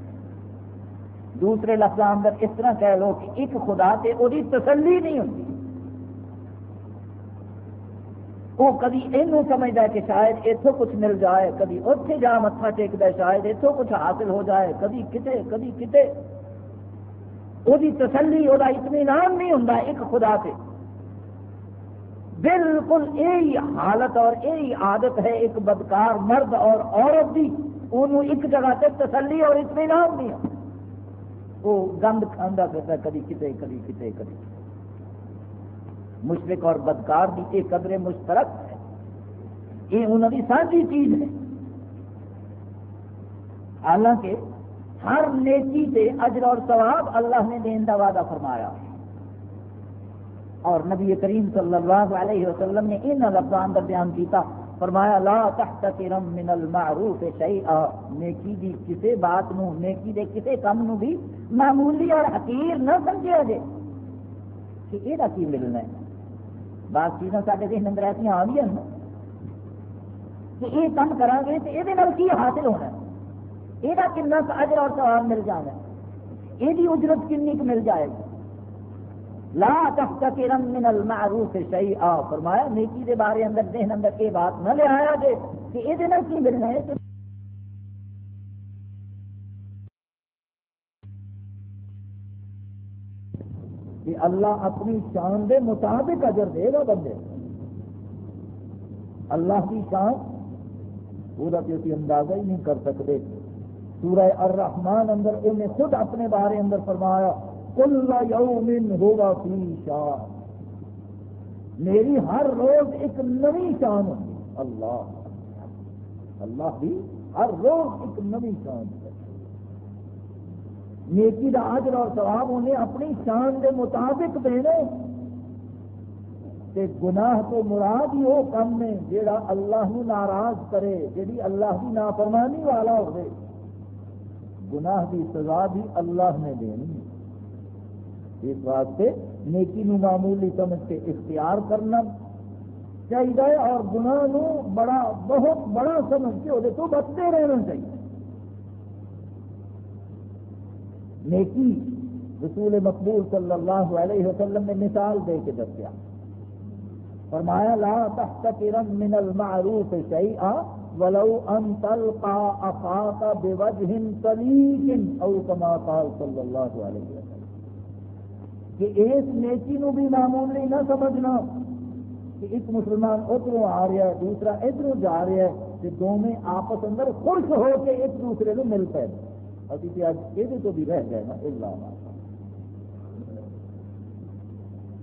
دوسرے لفظ اندر اس طرح کہہ لو کہ ایک خدا تے وہ تسلی نہیں ہوتی وہ کدی یہ سمجھتا ہے کہ شاید اتوں کچھ مل جائے کدی اتنے جا متھا ٹیکتا ہے، شاید اتوں کچھ حاصل ہو جائے کدی کتے کدی کتے۔ وہ تسلی وہ اطمینان نہیں ہوں ایک خدا سے بالکل یہی حالت اور یہی عادت ہے ایک بدکار مرد اور عورت کی انہوں ایک جگہ سے تسلی اور اطمینان نہیں ہے وہ گند کھانا پھرتا کدی کتے کدی کتے کدی مشرق اور بدکار بھی یہ قدرے مشترک ہے یہ انہوں کی سانجی چیز ہے حالانکہ ہر نیکی سے اجر اور ثواب اللہ نے دین کا وعدہ فرمایا۔ اور نبی کریم صلی اللہ علیہ وسلم نے ان لفظوں اندر بیان کیتا، فرمایا، لا تحتقرم من المعروف شیئا۔ نیکی دی کسے بات نو، نیکی دے کسے کم نو بھی معمولی اور حقیر نہ سمجھے جے۔ کہ یہ کی ملنا ہے؟ بعض چیزاں سارے ذہن اندر ایسی آ گئی ہیں کہ یہ کام کریں گے تو یہ کی حاصل ہونا ہے؟ یہ کن اجر اور سواب مل جانا ہے یہ اجرت کنی مل جائے گی۔ لا تحتقرن من المعروف شیئا۔ فرمایا، نیکی دے بارے اندر، ذہن اندر یہ بات نہ لے آیا جے کہ یہ کی ملنا ہے کہ اللہ اپنی شان دے مطابق اجر دے گا بندے۔ اللہ کی شان پورا تو اندازہ ہی نہیں کر سکتے۔ سورہ الرحمن اندر انہیں خود اپنے بارے اندر فرمایا کل یوم ہوگا فی شان۔ میری ہر روز ایک نئی شان ہوگی۔ اللہ۔ اللہ بھی ہر روز ایک نئی شان نیکی دا آجر اور ثواب انہیں اپنی شان دے مطابق دینے۔ تے گناہ تو مراد ہی وہ کم میں جیڑا اللہ ناراض کرے، جیڑی اللہ کی نافرمانی والا ہوئے۔ گناہ کی سزا بھی اللہ نے دینی ہے۔ اس واسطے نیکی نو معمولی سمجھ کے اختیار کرنا چاہیے اور گناہ نو بڑا، بہت بڑا سمجھ کے وہ تو بچتے رہنا چاہیے۔ نیکی رسول مقبول صلی اللہ علیہ وسلم نے مثال دے کے دسیا فرمایا، لا تحتقرن من المعروف شیئا ولو ان تلقا اخاك بوجه طليق او كما قال صلی اللہ علیہ وسلم. کہ اس نیکی نو بھی معمولی نہ سمجھنا کہ ایک مسلمان ادھر آ رہا ہے، دوسرا ادھر جا رہا ہے کہ دونوں آپس اندر خوش ہو کے ایک دوسرے کو مل پائے۔ ابھی تو اج یہ تو بھی رہ گئے نا، اللہ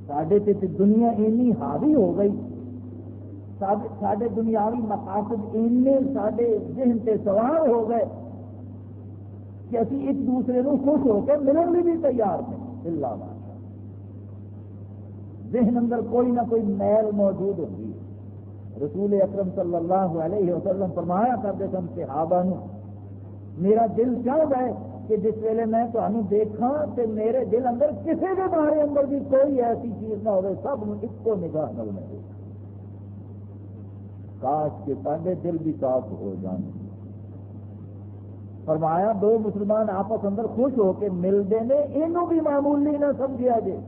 سڈے تے دنیا اینی حاوی ہو گئی۔ سڈے دنیاوی مقاصد اینے ذہن سے سوار ہو گئے کہ ابھی ایک دوسرے کو خوش ہو کے ملن بھی, بھی تیار تھے اللہ ذہن اندر کوئی نہ کوئی میل موجود ہوگی رسول اکرم صلی اللہ علیہ وسلم فرمایا کرتے سن صحابہ نو میرا دل چاہتا ہے کہ جس ویلے میں تمہیں دیکھا تو میرے دل اندر کسی کے بارے اندر بھی کوئی ایسی چیز نہ ہو سب ایک نگاہ نہ میں کاش کے سارے دل بھی صاف ہو جانے فرمایا، دو مسلمان آپس اندر خوش ہو کے ملتے ہیں یہ بھی معمولی نہ سمجھا جائے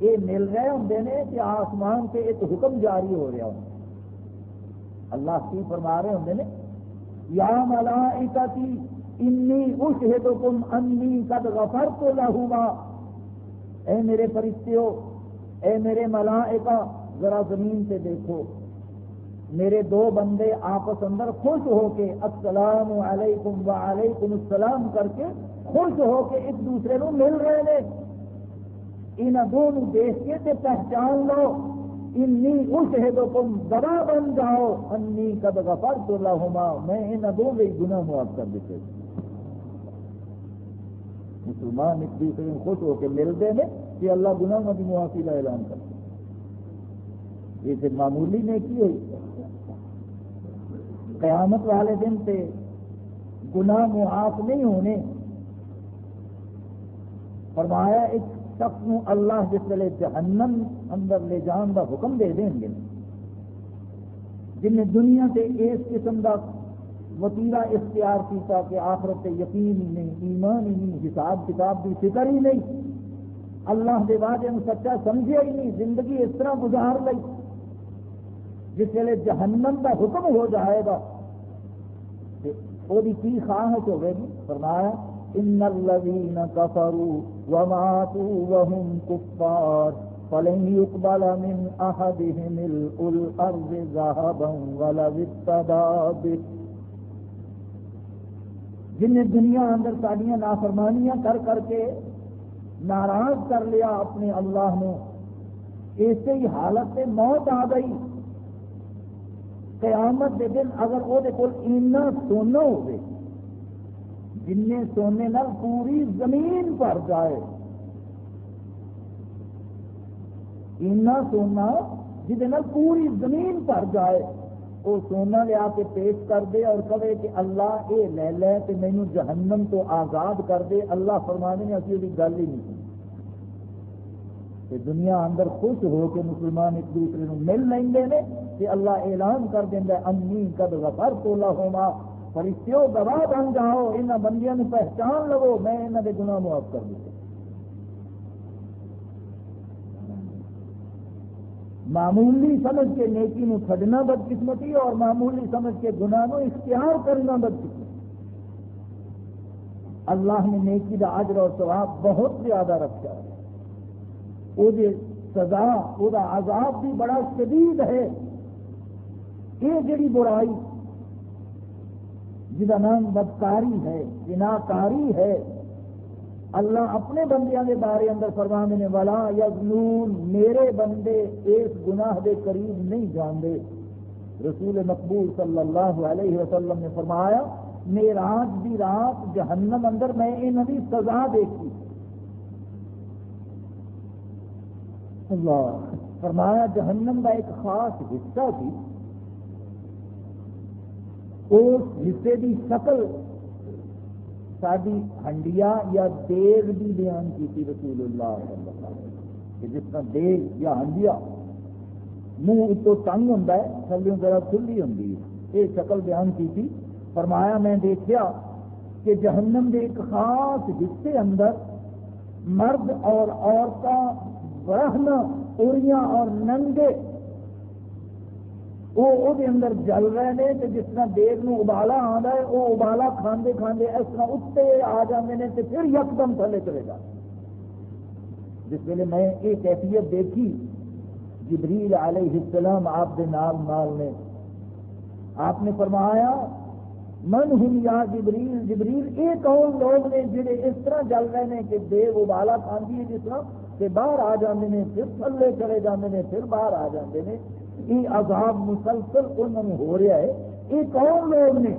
یہ مل رہے ہوں نے کہ آسمان سے ایک حکم جاری ہو رہا ہوں۔ اللہ کی فرما رہے ہوں نے، یا ملائکتی، انی اشہدکم انی قد غفرت لہما۔ اے میرے فرشتیو، اے میرے ملائکہ، ذرا زمین سے دیکھو۔ میرے دو بندے آپس اندر خوش ہو کے السلام علیکم وعلیکم السلام کر کے خوش ہو کے ایک دوسرے کو مل رہے ہیں۔ ان دونوں دیکھ کے پہچان لو۔ انی اشہدکم، گواہ بن جاؤ۔ انی قد غفرت لہما۔ میں ان دو بھی گناہ معاف کر دیتے مسلمان ایک دوسرے میں خوش ہو کے ملتے ہیں کہ اللہ گناہ کی معافی کا اعلان کرتے یہ معمولی نے کی ہوئی قیامت والے دن سے گناہ معاف نہیں ہونے۔ فرمایا ایک شخص نو اللہ جس ویلے جہنم اندر لے جان دا حکم دے دیں گے۔ جن دنیا سے اس قسم کا وطیرہ اختیار کیتا کہ آخرت یقین ہی نہیں، ایمان ہی نہیں، حساب کتاب کی فکر ہی نہیں۔ اللہ دے واجے سچا سمجھے ہی نہیں، زندگی اس طرح گزار لی جس ویلے جہنم کا حکم ہو جائے گا۔ وہ کی خواہش ہوگی فرمایا ان الذين كفروا وماتوا وهم كفار فلن يقبل من احدهم الارض ذهبا به. جن نے دنیا اندر ساڑیاں نافرمانیاں کر کر کے ناراض کر لیا اپنے اللہ نے اسی حالت سے موت آ گئی۔ قیامت دے دن اگر وہ اینا سونا ہوگی جن سونے نال پوری زمین پر جائے، اینا سونا جہد پوری زمین پر جائے وہ سونا لیا کے پیش کر دے اور کہے کہ اللہ اے لے لے کہ مینو جہنم تو آزاد کر دے۔ اللہ فرمانے نے ابھی وہ گل ہی نہیں۔ کہ دنیا اندر خوش ہو کے مسلمان ایک دوسرے کو مل لیں گے کہ اللہ اعلان کر دینا امی کد غفر تو ہوما فرشتوں گواہ بن جاؤ یہاں بندیاں پہچان لو، میں یہاں کے گناہ معاف کر دوں۔ معمولی سمجھ کے نیکی نو چھڈنا بدقسمتی اور معمولی سمجھ کے گناہ نو اختیار کرنا بدقسمتی۔ اللہ نے نیکی کا اجر اور ثواب بہت زیادہ رکھا ہے۔ وہ سزا، وہ عذاب بھی بڑا شدید ہے۔ یہ جڑی برائی جہاں نام بدکاری ہے جناکاری ہے۔ اللہ اپنے بندیاں کے بارے اندر فرمانے نے والا یا میرے بندے اس گناہ دے قریب نہیں جانتے رسول مقبول صلی اللہ علیہ وسلم نے فرمایا میراج دی رات جہنم اندر میں انہوں کی سزا دیکھی۔ اللہ، فرمایا جہنم کا ایک خاص حصہ تھی اس حصے کی شکل ساری ہنڈیا یا دیگ بھی بیان کی تھی رسول اللہ صلی اللہ علیہ وسلم کہ جس طرح دیگ یا ہنڈیا منہ اتو تنگ ہوں تھلوں ذرا کھلی ہوں یہ شکل بیان کی تھی فرمایا میں دیکھا کہ جہنم کے ایک خاص حصے اندر مرد اور عورتیں برہن اڑیاں اور ننگے۔ وہ او اندر جل رہے ہیں کہ جس طرح دیگ نو ابالا آتا ہے، وہ ابالا کھانے کھانے اس طرح اتنے آ جاتے ہیں تو پھر یکدم تھلے چلے جا جس ویلے میں یہ کیفیت دیکھی، جبریل علیہ السلام آپ کے نام مال نے۔ آپ نے فرمایا، من ہوں یا جبریل جبریل یہ کون لوگ نے جڑے اس طرح جل رہے ہیں کہ دیگ ابالا کھانے ہے جس طرح کہ باہر آ جاتے ہیں پھر تھلے چلے جاتے ہیں پھر باہر آ جاتے ہیں یہ عذاب مسلسل انہوں ہو رہا ہے۔ یہ کون لوگ نے؟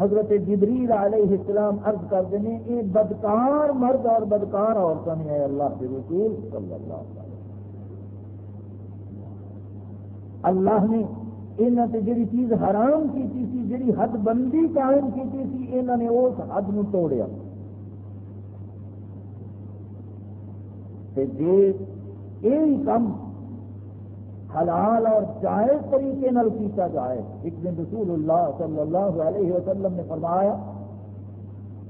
حضرت جبریل علیہ السلام عرض کرتے ہیں، یہ بدکار مرد اور بدکار عورتوں نے ہے اللہ کے رسول صلی اللہ علیہ وسلم۔ اللہ نے یہاں سے جڑی چیز حرام کی تھی جڑی حد بندی قائم کی تھی انہوں نے اس حد نو توڑیا۔ جی یہی کم حلال اور جائز طریقے نل کیتا جائے۔ ایک دن رسول اللہ صلی اللہ علیہ وسلم نے فرمایا،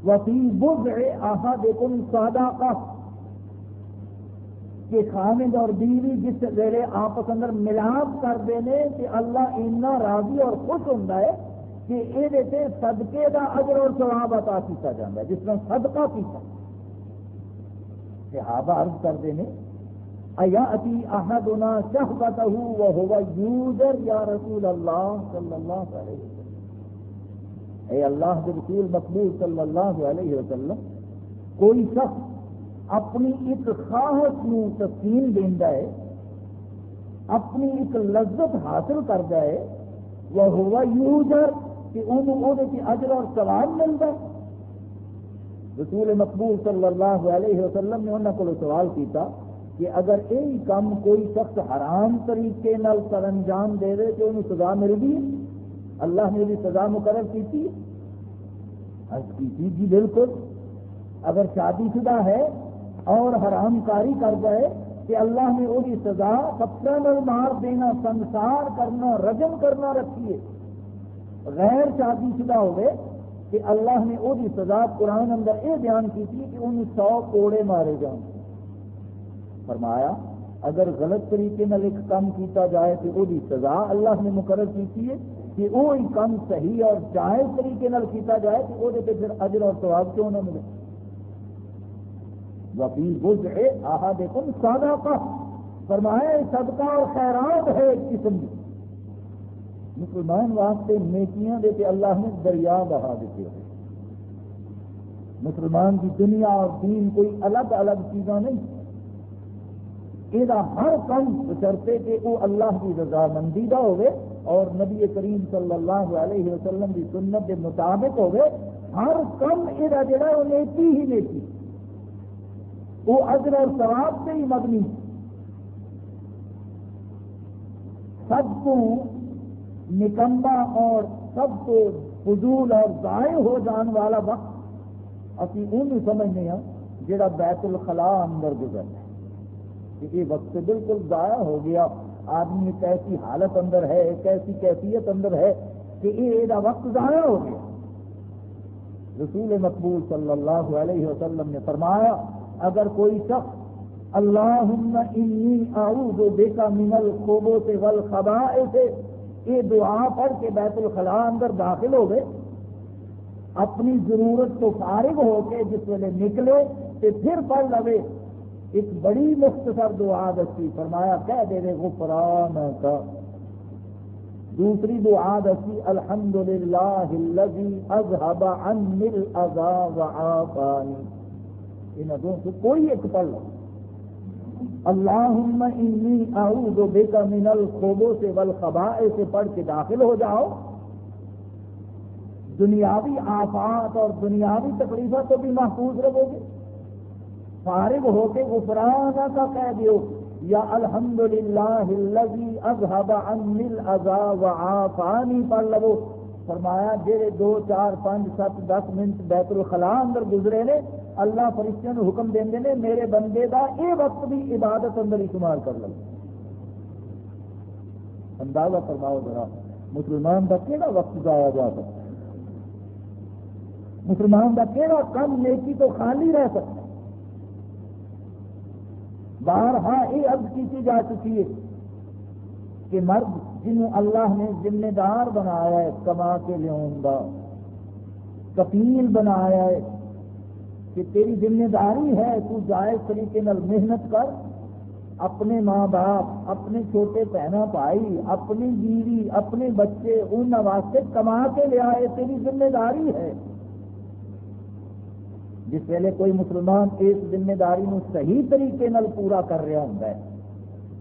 وفی بز آہا دیکن سادہ کا کہ خامد اور بیوی جس ویلے آپس اندر ملاپ کرتے ہیں کہ اللہ اینا راضی اور خوش ہوں کہ یہ صدقے کا اجر اور ثواب عطا کیتا جاتا ہے، جس طرح صدقہ کیتا۔ صحابہ عرض کرتے ہیں ایاتی احدنا شہبتہ وہو یوزر یا رسول اللہ صلی اللہ علیہ وسلم اے اللہ کے رسول مقبول صلی اللہ علیہ وسلم، کوئی شخص اپنی ایک خواہش نو تسکین دینا ہے، اپنی ایک لذت حاصل کرتا ہے وہ ہوا یوزر کہ انہوں اجر اور ثواب ملتا ہے۔ رسول مقبول صلی اللہ علیہ وسلم نے انہوں کو سوال کیتا کہ اگر یہی کام کوئی شخص حرام طریقے نال سر انجام دے دے تو انہوں سزا مل گئی؟ اللہ نے بھی سزا مقرر کی تھی جی بالکل۔ اگر شادی شدہ ہے اور حرام کاری کر گئے کہ اللہ نے وہی سزا پتھر مار دینا، سنسار کرنا، رجم کرنا رکھیے۔ غیر شادی شدہ ہوئے کہ اللہ نے وہی سزا قرآن اندر یہ بیان کی تھی کہ انہیں سو کوڑے مارے جان۔ فرمایا، اگر غلط طریقے نال ایک کام کیتا جائے تو وہی سزا اللہ نے مقرر کی ہے کہ وہ کام صحیح اور جائز طریقے نال کیتا جائے تو وہ پھر اجر اور ثواب کیوں نہ ملے۔ وفی بج ہے آہا دیکھو، سادہ کا فرمایا صدقہ اور خیرات ہے ایک قسم کی۔ مسلمان واسطے نیکیاں دیتے اللہ نے دریا بہا دیتے ہوئے مسلمان کی دنیا اور دین کوئی الگ الگ چیزاں نہیں۔ یہ ہر کم بچرتے کہ وہ اللہ کی رضامندی کا ہوئے اور نبی کریم صلی اللہ علیہ وسلم کی سنت کے مطابق ہوئے ہر کم یہ جڑا وہ نیکی ہی نیکی۔ وہ اجر اور ثواب سے ہی مبنی۔ سب کو نکمبا اور سب کو فضول اور ضائع ہو جان والا وقت ابھی ان سمجھنے ہیں جڑا بیت الخلا اندر گزرنا ہے۔ یہ وقت بالکل ضائع ہو گیا۔ آدمی ایک ایسی حالت اندر ہے، ایک ایسی کیفیت اندر ہے کہ یہ وقت ضائع ہو گیا۔ رسول مقبول صلی اللہ علیہ وسلم نے فرمایا، اگر کوئی شخص اللہ انی اعوذ بک من الخبث والخبائث یہ دعا پڑھ کے بیت الخلاء اندر داخل ہو گئے۔ اپنی ضرورت تو فارغ ہو کے جس ویلے نکلے تو پھر پڑھ لو ایک بڑی مختصر دعا دسی فرمایا، کہہ دے دے غفران کا دوسری دعا دسی الحمد للہ اذهب عني الاذى وعافاني ان دو کوئی ایک پڑھ لو۔ اللہم انی اعوذ بک من الخبث والخبائث سے پڑھ کے داخل ہو جاؤ۔ دنیاوی آفات اور دنیاوی تکلیفوں تو بھی محفوظ رہو گے۔ فارغ ہو کے غفران کا کہہ دیو۔ یا الحمد للہ اذهب عني الاذى وعافاني پڑھ لو۔ فرمایا جہے دو، چار، پانچ، سات، دس منٹ بیت الخلاء اندر گزرے نے، اللہ فرشتوں نے حکم دیں نے، میرے بندے دا اے وقت بھی عبادت اندر استعمال کر لو۔ اندازہ فرماؤ ذرا، مسلمان کا کہڑا وقت ضائع جا سکتا مسلمان کا کہڑا کم نیکی تو خالی رہ سکتا ہے؟ بار ہاں یہ عرض کی جا چکی ہے کہ مرد جنہوں اللہ نے ذمہ دار بنایا ہے، کما کے لیا کپیل بنایا ہے کہ تیری ذمہ داری ہے، تو جائز طریقے نال محنت کر، اپنے ماں باپ، اپنے چھوٹے بہنا بھائی، اپنی بیوی، اپنے بچے ان واسطے کما کے لیا ہے تیری ذمہ داری ہے۔ جس ویلے کوئی مسلمان اس ذمہ داری نو صحیح طریقے نال پورا کر رہا ہوں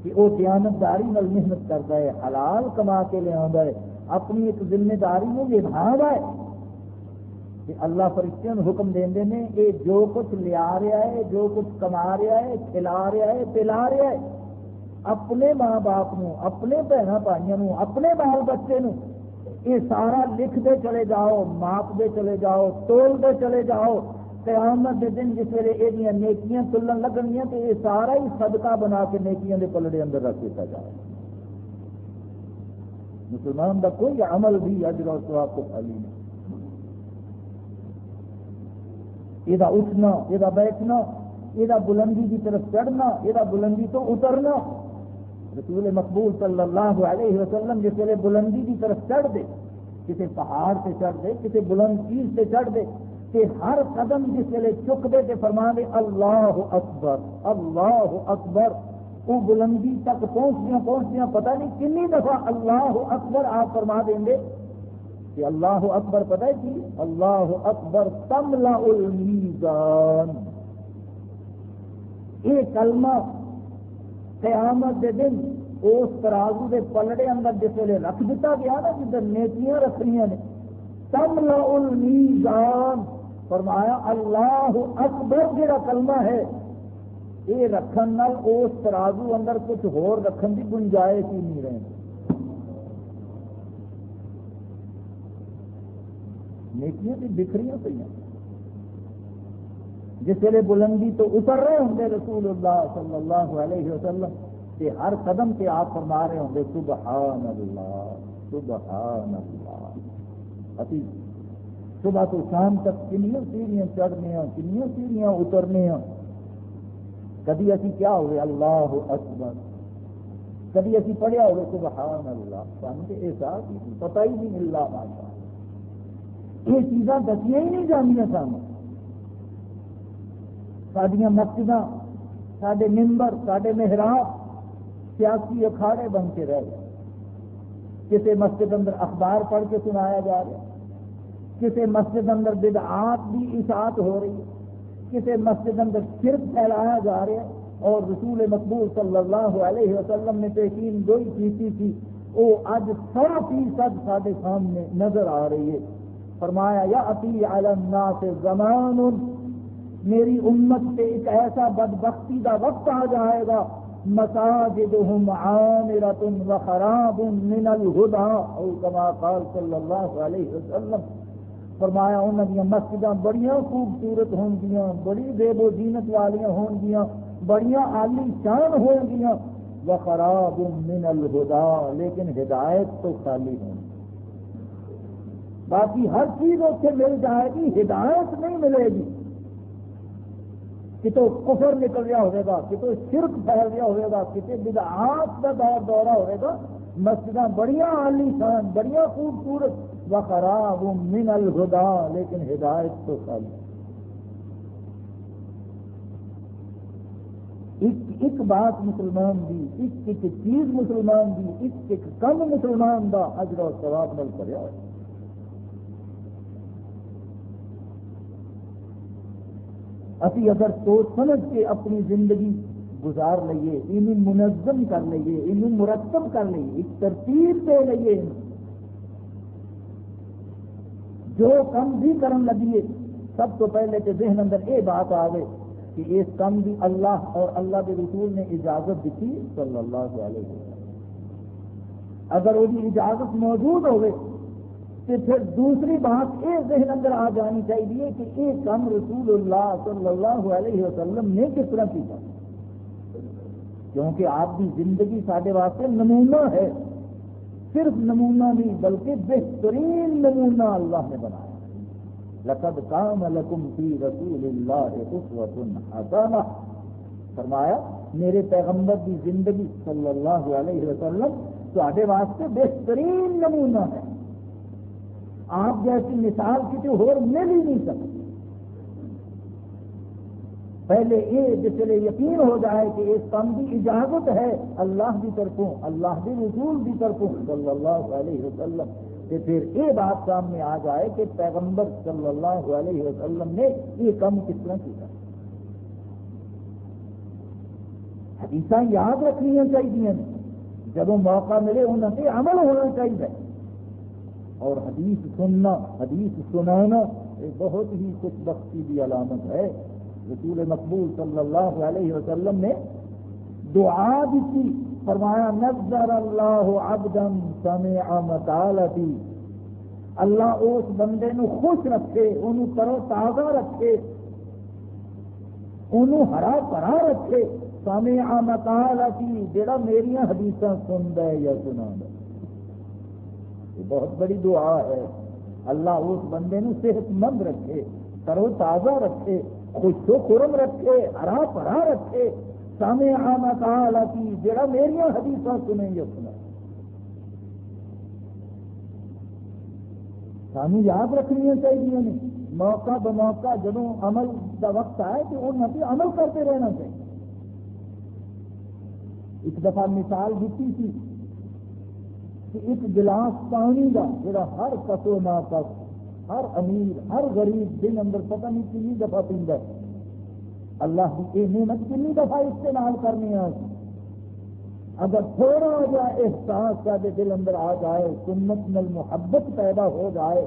کہ وہ دیانتداری نال محنت کرتا ہے، حلال کما کے لیا ہے، اپنی ایک ذمہ داری نو نبھا ہے۔ کہ اللہ فرشتوں حکم دیں نے یہ جو کچھ لیا رہا ہے، جو کچھ کما رہا ہے، کھلا رہا ہے، پلا رہا ہے، اپنے ماں باپ نو، اپنے بہن بھائی اپنے بال بچے نو، یہ سارا لکھتے چلے جاؤ ماپتے چلے جاؤ تولتے چلے جاؤ قیامت کے دن جس ویلے یہ نیکیاں تلن لگنیا تو یہ سارا ہی صدقہ بنا کے نیکیاں دے پلڑے اندر رکھ دیتا جائے مسلمان کا کوئی عمل بھی اج اور سواب کو خالی نہیں۔ یہ اٹھنا یہ بیٹھنا یہ بلندی کی طرف چڑھنا یہ بلندی تو اترنا۔ رسول مقبول صلی اللہ علیہ وسلم جس ویلے بلندی کی طرف چڑھ دے، کسی پہاڑ سے چڑھ دے، کسی بلند چیز سے چڑھ دے کہ ہر قدم جس ویلے چک دے تو فرما دے اللہ اکبر اللہ اکبر۔ وہ بلندی تک پہنچدیا پہنچدیا پتہ نہیں کنی دفعہ اللہ اکبر آپ فرما دیں گے کہ اللہ اکبر پتہ ہے کی؟ اللہ اکبر تملا المیزان۔ یہ کلمہ قیامت دے دن اس ترازو کے پلڑے اندر جس ویلے رکھ دیتا گیا نا، جدھر نیکیاں رکھ رہی نے تملا المیزان۔ فرمایا، اللہ اکبر جڑا کلمہ ہے یہ رکھن نال اس ترازو اندر کچھ ہور رکھن کی گنجائش ہی نہیں رہی نیکیاں بھی بکھری پہ جس ویلے بلندی تو اتر رہے ہوں رسول اللہ صلی اللہ علیہ وسلم کہ ہر قدم سے آپ فرما رہے ہوں سبحان اللہ سبحان اللہ۔ ابھی صبح تو شام تک کنیاں سیڑھیاں چڑھنے کنیاں سیڑھیاں اترنے کدی اسی کیا ہوئے؟ اللہ اکبر۔ کدی اسی پڑھیا ہوئے؟ سبحان اللہ۔ سن کے احساس پتہ ہی نہیں مل رہا یہ چیزاں دسیاں ہی نہیں جانیا سن سڈیا مسجد سڈے ممبر سڈے محراب سیاسی اکھاڑے بن کے رہ گئے۔ کسی مسجد اندر اخبار پڑھ کے سنایا جا رہا کسی مسجد اندر بدعات بھی اشاعت ہو رہی ہے، کسی مسجد اندر صرف پھیلایا جا رہا ہے اور رسول مقبول صلی اللہ علیہ وسلم نے یقین گوئی کی تھی، وہ اج سو فیصد سارے سامنے نظر آ رہی ہے۔ فرمایا، یا اتی الناس زمان، میری امت سے ایک ایسا بدبختی کا وقت آ جائے گا مساجدهم عامرة وخراب من الهدى او كما قال صلی اللہ علیہ وسلم۔ فرمایا انہوں دیا مسجد بڑی خوبصورت ہون گیا بڑی بے بو جینت والیاں ہون گیا بڑی عالی شان ہون گیا وخراب من الهدى، لیکن ہدایت تو خالی ہوں باقی ہر چیز اتنے مل جائے گی، ہدایت نہیں ملے گی۔ کتوں کفر نکل رہا ہوئے گا کتوں شرک پھیل رہا ہوئے گا کتنے بدعات کا دور دورہ ہوئے گا مسجد بڑی عالی شان بڑی خوبصورت و خراب من الہدا لیکن ہدایت تو خالی۔ ایک ایک بات مسلمان دی، ایک ایک چیز مسلمان دی، ایک ایک کم مسلمان دا اجر و ثواب مل کریا ہے ابھی اگر سوچ سمجھ کے اپنی زندگی گزار لیے انہیں منظم کر لیے انہیں مرتب کر لیے ایک ترتیب دے لیے جو کم بھی کرن لگیے سب تو پہلے کے ذہن اندر یہ بات آ گئے کہ اس کم بھی اللہ اور اللہ کے رسول نے اجازت دیتی صلی اللہ علیہ وسلم۔ اگر وہ اجازت موجود ہوئے، تو پھر دوسری بات یہ ذہن اندر آ جانی چاہیے کہ یہ کم رسول اللہ صلی اللہ علیہ وسلم نے کس طرح کیا کیونکہ آپ کی زندگی سارے واسطے نمونہ ہے۔ صرف نمونہ نہیں، بلکہ بہترین نمونہ اللہ نے بنایا۔ لقد کام لکم فی رسول اللہ حسنہ۔ فرمایا، میرے پیغمبر کی زندگی صلی اللہ علیہ وسلم تے واسطے بہترین نمونہ ہے۔ آپ جیسی مثال کسی ہو مل ہی نہیں سکتی۔ پہلے یہ جس لیے یقین ہو جائے کہ اس کام کی اجازت ہے، اللہ کی طرفوں، اللہ کے رسول کی طرفوں، صلی اللہ علیہ وسلم، کہ پھر یہ بات سامنے آ جائے کہ پیغمبر صلی اللہ علیہ وسلم نے یہ کام کس طرح کیا۔ حدیث یاد رکھنی چاہیے جب موقع ملے انہوں سے عمل ہونا چاہیے اور حدیث سننا، حدیث سنانا، یہ بہت ہی خوش بختی کی علامت ہے۔ رسول مقبول صلی اللہ علیہ وسلم نے دعا دیتی فرمایا نظر اللہ عبدم سمع مطالتی اللہ اس بندے نو خوش رکھے، انہوں کرو تازہ رکھے، انہوں ہرا پرا رکھے۔ سمع مطالتی جڑا میری حدیث سنتا ہے یا سنا ہے۔ یہ بہت بڑی دعا ہے۔ اللہ اس بندے نو صحت مند رکھے کرو تازہ رکھے۔ خوش و خرم رکھے، ہرا پرا رکھے۔ سامنے آنا تعالی کی جڑا میری حدیث سنیں گے سنا سانو یاد رکھنی چاہیے موقع بموقع جب عمل کا وقت آئے تو انہوں نے عمل کرتے رہنا چاہیے۔ ایک دفعہ مثال دیتی تھی کہ ایک گلاس پانی کا جڑا ہر کسو نہ کس ہر امیر، ہر غریب دن اندر پتہ نہیں کنی دفعہ پیندا ہے۔ اللہ کی یہ نعمت کنی دفعہ استعمال کرنی ہے۔ اگر تھوڑا جا احساس کا دل اندر آ جائے، سنت نل محبت پیدا ہو جائے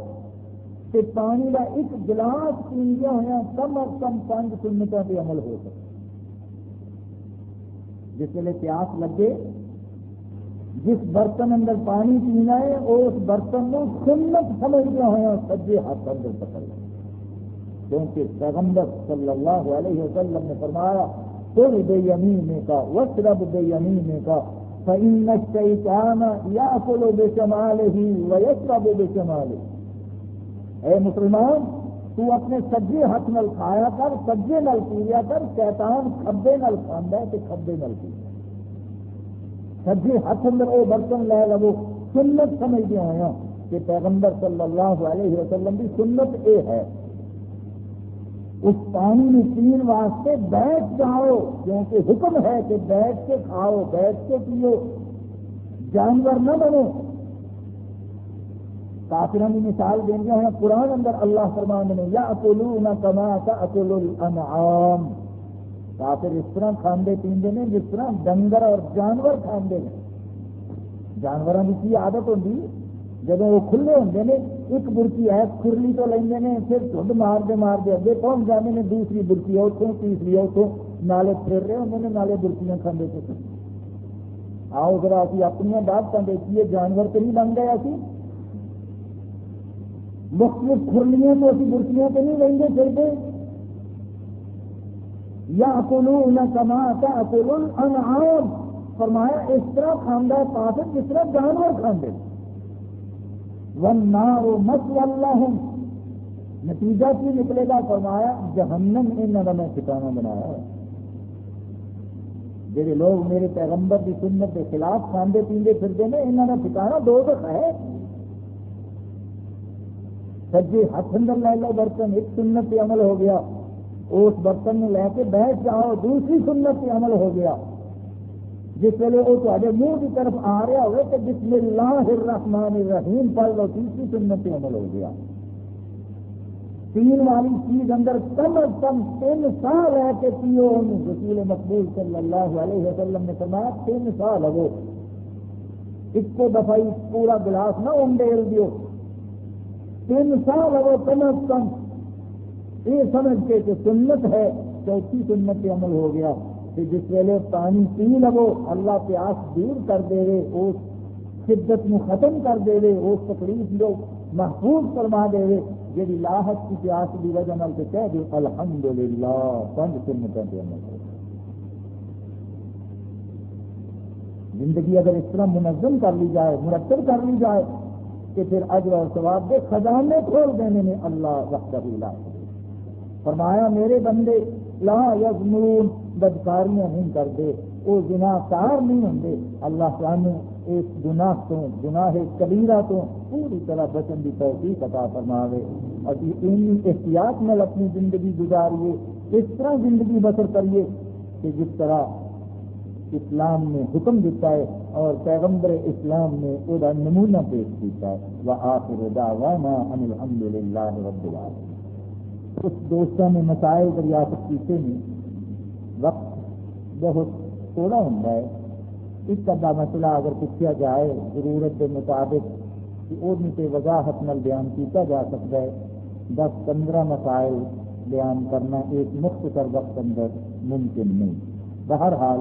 کہ پانی کا ایک گلاس پیندیا ہوا کم از کم پانچ سنتوں پہ عمل ہو سکے۔ جس ویلے پیاس لگے جس برتن اندر پانی پینا ہے اس برتن کو سنت سمجھنا ہوا سجے ہاتھ اندر پکڑ لیں۔ کیونکہ پیغمبر صلی اللہ علیہ وسلم نے فرمایا کل بے یمین کا وسرب بے یمین کا، فإن الشیطان یاکل بشمالہ ویشرب بشمالہ اے مسلمان، تو اپنے سجے ہاتھ نل کھایا کر، سجے نل پیا کر، شیطان کھبے نل کھانا ہے تو کھبے نل پی سجے ہاتھ اندر وہ برتن لے لو، سنت سمجھتے آیا کہ پیغمبر صلی اللہ علیہ وسلم کی سنت یہ ہے۔ اس پانی میں پین واسطے بیٹھ جاؤ، کیونکہ حکم ہے کہ بیٹھ کے کھاؤ، بیٹھ کے پیو۔ جانور نہ بنو۔ کافران کی مثال دینیا ہیں قرآن اندر اللہ فرمان نے یا اکولو نہ کما کا اکول الانعام۔ کافر اس طرح کھاندے پیندے نے جس طرح ڈنگر اور جانور کھاندے نے جانوروں کی کی عادت ہوتی جب وہ کھلے ہوں نے ایک برکی ہے، کھرلی تو لیں نے پھر دھد مارتے مارتے اگے پہنچ جاتے ہیں دوسری برکی اتوں تیسری اتوں نالے پھر رہے ہوں نے نالے برکیاں کھانے سے آؤ ذرا ابھی اپنی بات دیکھیے جانور تو نہیں بن گئے اسی۔ مختلف کھرلیاں تو اسی برکیاں تو نہیں رہیں گے پھرتے یا اکولو نہ کما کا انعام. فرمایا، اس طرح کھانا ہے کافر جس طرح جانور کھانے ون نارو مس اللہ نتیجہ کی نکلے گا؟ فرمایا، جہنم انہوں کا میں ٹھکانا بنایا ہے. جہے لوگ میرے پیغمبر کی سنت کے خلاف کھانے پیندے پھرتے ہیں انہوں کا ٹھکانا دو تک ہے. سجے ہاتھ اندر لے لو، برتن، ایک سنت پہ عمل ہو گیا. اس برتن میں لے کے بیٹھ جاؤ، دوسری سنت پہ عمل ہو گیا۔ جس ویلے وہ تے منہ کی طرف آ رہا ہوئے تو بسم اللہ الرحمن الرحیم پڑھ لو تیسری سنت پہ عمل ہو گیا۔ تین والی چیز اندر کم از کم تین سال ہے کہ پیو۔ رسول مقبول صلی اللہ علیہ وسلم نے فرمایا، تین سال ہو ایک کو دفعہ پورا گلاس نہ انڈیل دیو۔ تین سال وہ کم از کم یہ سمجھ کے کہ سنت ہے چوتھی سنت پہ عمل ہو گیا کہ جس ویلے پانی پی لو اللہ پیاس دور کر دے رہے، اس شدت میں ختم کر دے رہے، اس تکلیف جو محفوظ فرما دے رہے جی لاہت کی پیاس کی وجہ نال تو کہہ دے الحمد للہ پنج سنتوں پہ عمل ہو زندگی اگر اس طرح منظم کر لی جائے، مرتب کر لی جائے، کہ پھر اجر اور ثواب دے خزانے کھول دینے میں اللہ وقت لا فرمایا، میرے بندے، لا یزمون بدکاریاں نہیں کرتے، وہ گنا کار نہیں ہوں اللہ سانو اس گناہ تو، گناہ کبیرہ تو پوری طرح بچن کی توفیق عطا فرماوے۔ اور ان احتیاط میں اپنی زندگی گزاریے، اس طرح زندگی بسر کریے کہ جس طرح اسلام نے حکم دیتا ہے اور پیغمبر اسلام نے وہ نمونہ پیش کیا ہے۔ وہ آخر دعوانا ان الحمد للہ رب العالمین۔ کچھ دوستوں نے مسائل دریافت کیتے ہیں۔ وقت بہت تھوڑا ہوں ایک ادا مسئلہ اگر پوچھا جائے، ضرورت کے مطابق کہ وضاحت نل بیان کیتا جا سکتا ہے۔ دس پندرہ مسائل بیان کرنا ایک مختصر وقت اندر ممکن نہیں۔ بہرحال،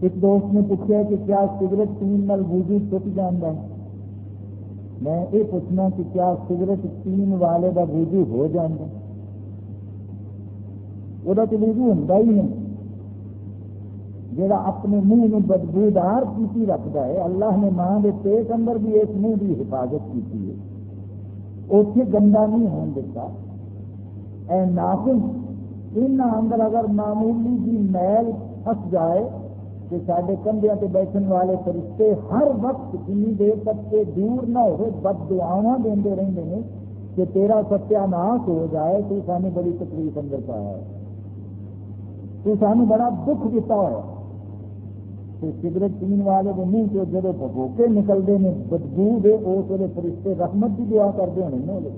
ایک دوست نے پوچھا کہ کیا سگریٹ پین نال وضو ٹوٹ جانا ہے؟ میں یہ پوچھنا کہ کیا سگریٹ پین والے کا وضو ہو جانا وہ تو وضو ہوں ہی نہیں۔ جا اپنے منہ میں بدبودار کی رکھتا ہے، اللہ نے ماں کے پیٹ اندر بھی اس منہ کی حفاظت کی ہے۔ اتنے گندا نہیں ہون دیتا اے ناخن ان اندر اگر معمولی کی میل پھنس جائے کہ سارے کندھیا سے بیٹھنے والے فرشتے ہر وقت اتنی دیر تک کے دور نہ ہو بد دعوا دے رہتے ہیں کہ تیرا ستیا ناش ہو جائے، تو سانو بڑی تکلیف اندر پایا ہے۔ تو سانو بڑا دکھ دیتا ہوا تو سگریٹ پین والے کے منہ سے جب بھوکے نکلتے ہیں بدبو دے اس ویلے فرشتے رحمت کی دعا کرتے ہونے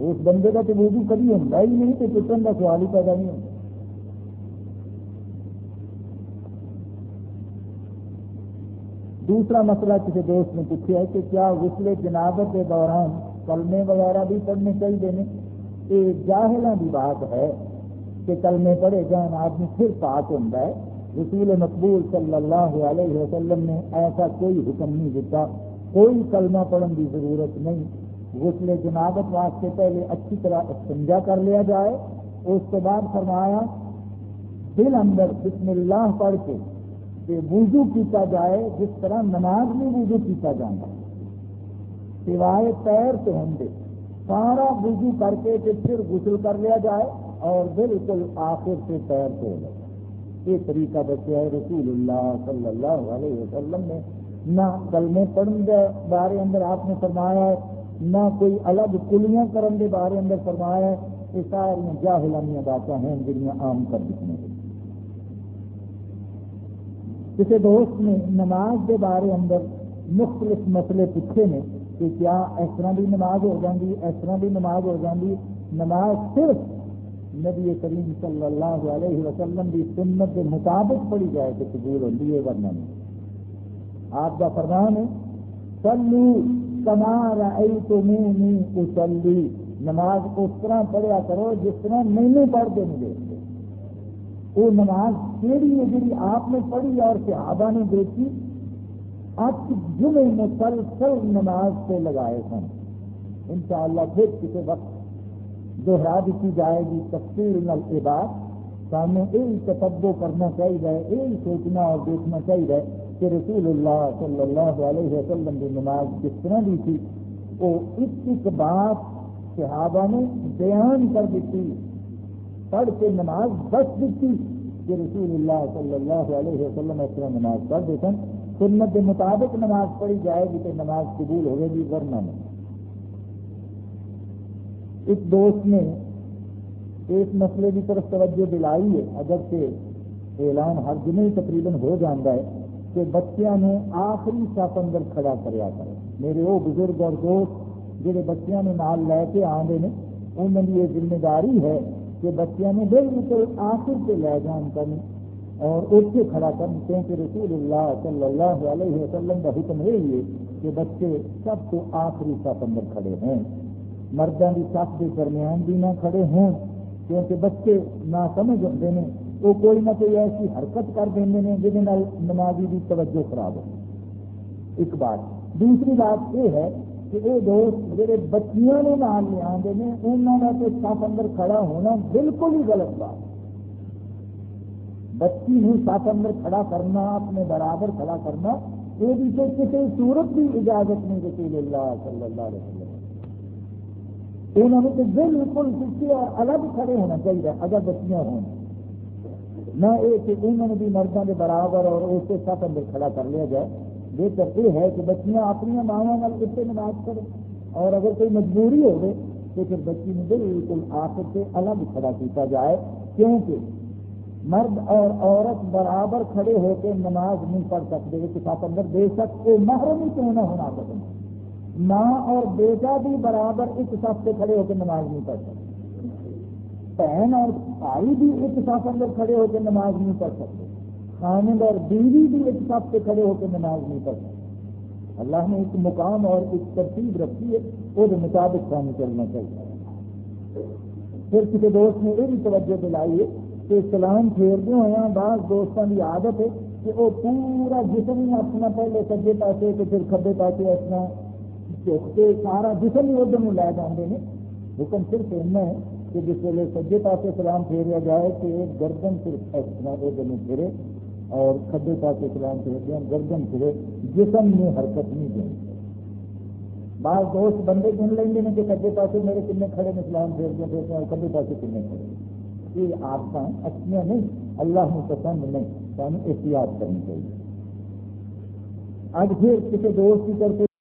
اس بندے کا تو وضو کبھی ہوتا ہی نہیں تو پوچھنے کا سوال ہی پیدا نہیں ہوتا دوسرا مسئلہ کسی دوست نے پوچھا ہے کہ کیا غسل جنابت کے دوران کلمے وغیرہ بھی پڑھنے چاہیے یہ جاہلوں کی بات ہے کہ کلمے پڑھے جان آدمی پھر پاک ہوتا ہے۔ رسول مقبول صلی اللہ علیہ وسلم نے ایسا کوئی حکم نہیں دیتا، کوئی کلمہ پڑھنے کی ضرورت نہیں۔ غسل جنابت واسطے پہلے اچھی طرح استنجا کر لیا جائے۔ اس کے بعد فرمایا، دل اندر بسم اللہ پڑھ کے کہ وضو کیتا جائے، جس طرح نماز میں وضو کیتا جانا سوائے پیر تو ہوں دے۔ سارا وضو کر کے پھر غسل کر لیا جائے اور بالکل آخر سے پیر دھو لے یہ طریقہ دسیا ہے رسول اللہ صلی اللہ علیہ وسلم نے نہ کلمے پڑھنے کے بارے اندر آپ نے فرمایا ہے، نہ کوئی الگ کلیاں کرنے کے بارے اندر فرمایا ہے۔ یہ ساری جاہلانیاں باتیں ہیں جنیاں عام کر دیتی ہیں کسی دوست نے نماز کے بارے اندر مختلف مسئلے پوچھے نے کہ کیا اس طرح بھی نماز ہو جاتی اس طرح بھی نماز ہو جاتی نماز صرف نبی کریم صلی اللہ علیہ وسلم کی سنت کے مطابق پڑھی جائے تو قبول ہوتی ہے ورنہ نہیں۔ آپ کا فرمان ہے سلو کمار تو منہ اسلی نماز اس طرح پڑھیا کرو جس طرح مینو پڑھتے نہیں دیکھتے۔ وہ نماز کہڑی ہے جی آپ نے پڑھی اور صحابہ نے دیکھی؟ اچھ جمعے مسلسل نماز سے لگائے سن ان شاء اللہ پھر کسی وقت دوہرا دیتی جائے گی تفصیل نل عباد۔ سامنے یہی تتبو کرنا چاہیے یہی سوچنا اور دیکھنا چاہیے کہ رسول اللہ صلی اللہ علیہ وسلم کی نماز کس طرح کی تھی، وہ ایک ایک بات صحابہ نے بیان کر دیتی پڑھ کے نماز بس دیتی کہ رسول اللہ صلی اللہ علیہ وسلم اس طرح نماز پڑھ دیتے سنت کے مطابق نماز پڑھی جائے گی تو نماز قبول ہوگی گی، ورنہ نہیں۔ ایک دوست نے ایک مسئلے کی طرف توجہ دلائی ہے۔ اگر سے اعلان ہر دن تقریباً ہو جاتا ہے کہ بچیاں نے آخری سپ اندر کھڑا کریا کرے۔ میرے وہ بزرگ اور دوست جہے بچیاں نے نال لے کے آتے ہیں انہوں کی یہ ذمہ داری ہے کہ بچیاں نے بالکل آخر سے لے جان کر اور اس سے کھڑا کر کیونکہ رسول اللہ صلی اللہ علیہ وسلم کا حکم یہی ہے کہ بچے سب کو آخری سف اندر کھڑے ہیں مردوں کی سف کے درمیان بھی نہ کھڑے ہوں، کیونکہ بچے نہ سمجھ ہوتے ہیں۔ وہ کوئی نہ کوئی ایسی حرکت کر دیں گے جہد نمازی کی توجہ خراب ہو۔ ایک بات۔ دوسری بات یہ ہے کہ وہ دوست جہے بچیاں نے نام لے آتے ہیں انہوں کا تو سف اندر کھڑا ہونا بالکل ہی غلط بات۔ بچی نے سف اندر کھڑا کرنا، اپنے برابر کھڑا کرنا یہ بھی تو کسی صورت کی اجازت نہیں رسول اللہ صلی اللہ علیہ وسلم۔ انہوں نے تو بالکل کسی اور الگ کھڑے ہونا چاہیے، اگر بچیاں ہوں۔ نہ یہ کہ انہوں نے بھی مردوں کے برابر اور اسے سف اندر کھڑا کر لیا جائے۔ بہتر یہ ہے کہ بچیاں اپنی ماوا کتنے نماز کریں۔ اور اگر کوئی مجبوری ہو تو پھر بچی نے بالکل آخر سے الگ کھڑا کیا جائے۔ کیونکہ مرد اور عورت برابر کھڑے ہو کے نماز نہیں پڑھ سکتے ایک ساتھ اندر بے شک وہ محرم ہی کیوں نہ ہونا پسند ماں اور بیٹا بھی برابر ایک ساتھ سے کھڑے ہو کے نماز نہیں پڑھ سکتے۔ بہن اور بھائی بھی ایک ساتھ اندر کھڑے ہو کے نماز نہیں پڑھ سکتے۔ خامد اور بیوی بھی ایک ساتھ سے کھڑے ہو کے نماز نہیں پڑھتے۔ اللہ نے ایک مقام اور ایک ترتیب رکھی ہے، وہ مطابق کام چلنا چاہیے۔ پھر کسی دوست نے یہ بھی توجہ دلائی ہے کہ سلام پھیرتے ہوئے بعض دوستوں کی عادت ہے کہ وہ پورا جسم ہی اپنا پہلے سجے پاسے تو پھر کبے پاسے اس طرح سارا جسم ہی ادھر لے جاتے ہیں حکم صرف اتنا ہے کہ جس ویلے سجے پاسے سلام پھیریا جائے کہ گردن صرف اس طرح ادھر پھیرے۔ اور کھبے پاس اسلام پھرتے ہیں گردن پھرے جسم میں حرکت نہیں دیں بعض دوست بندے گن لیں گے کہ کبے پاس میرے کنے کھڑے ہیں، اسلام پھیرتے پھرتے ہیں اور کبے پاس کنے کھڑے یہ آپ اچھیاں نہیں، اللہ پسند نہیں سانو احتیاط کرنی چاہیے۔ آج پھر کسی دوست کی طرف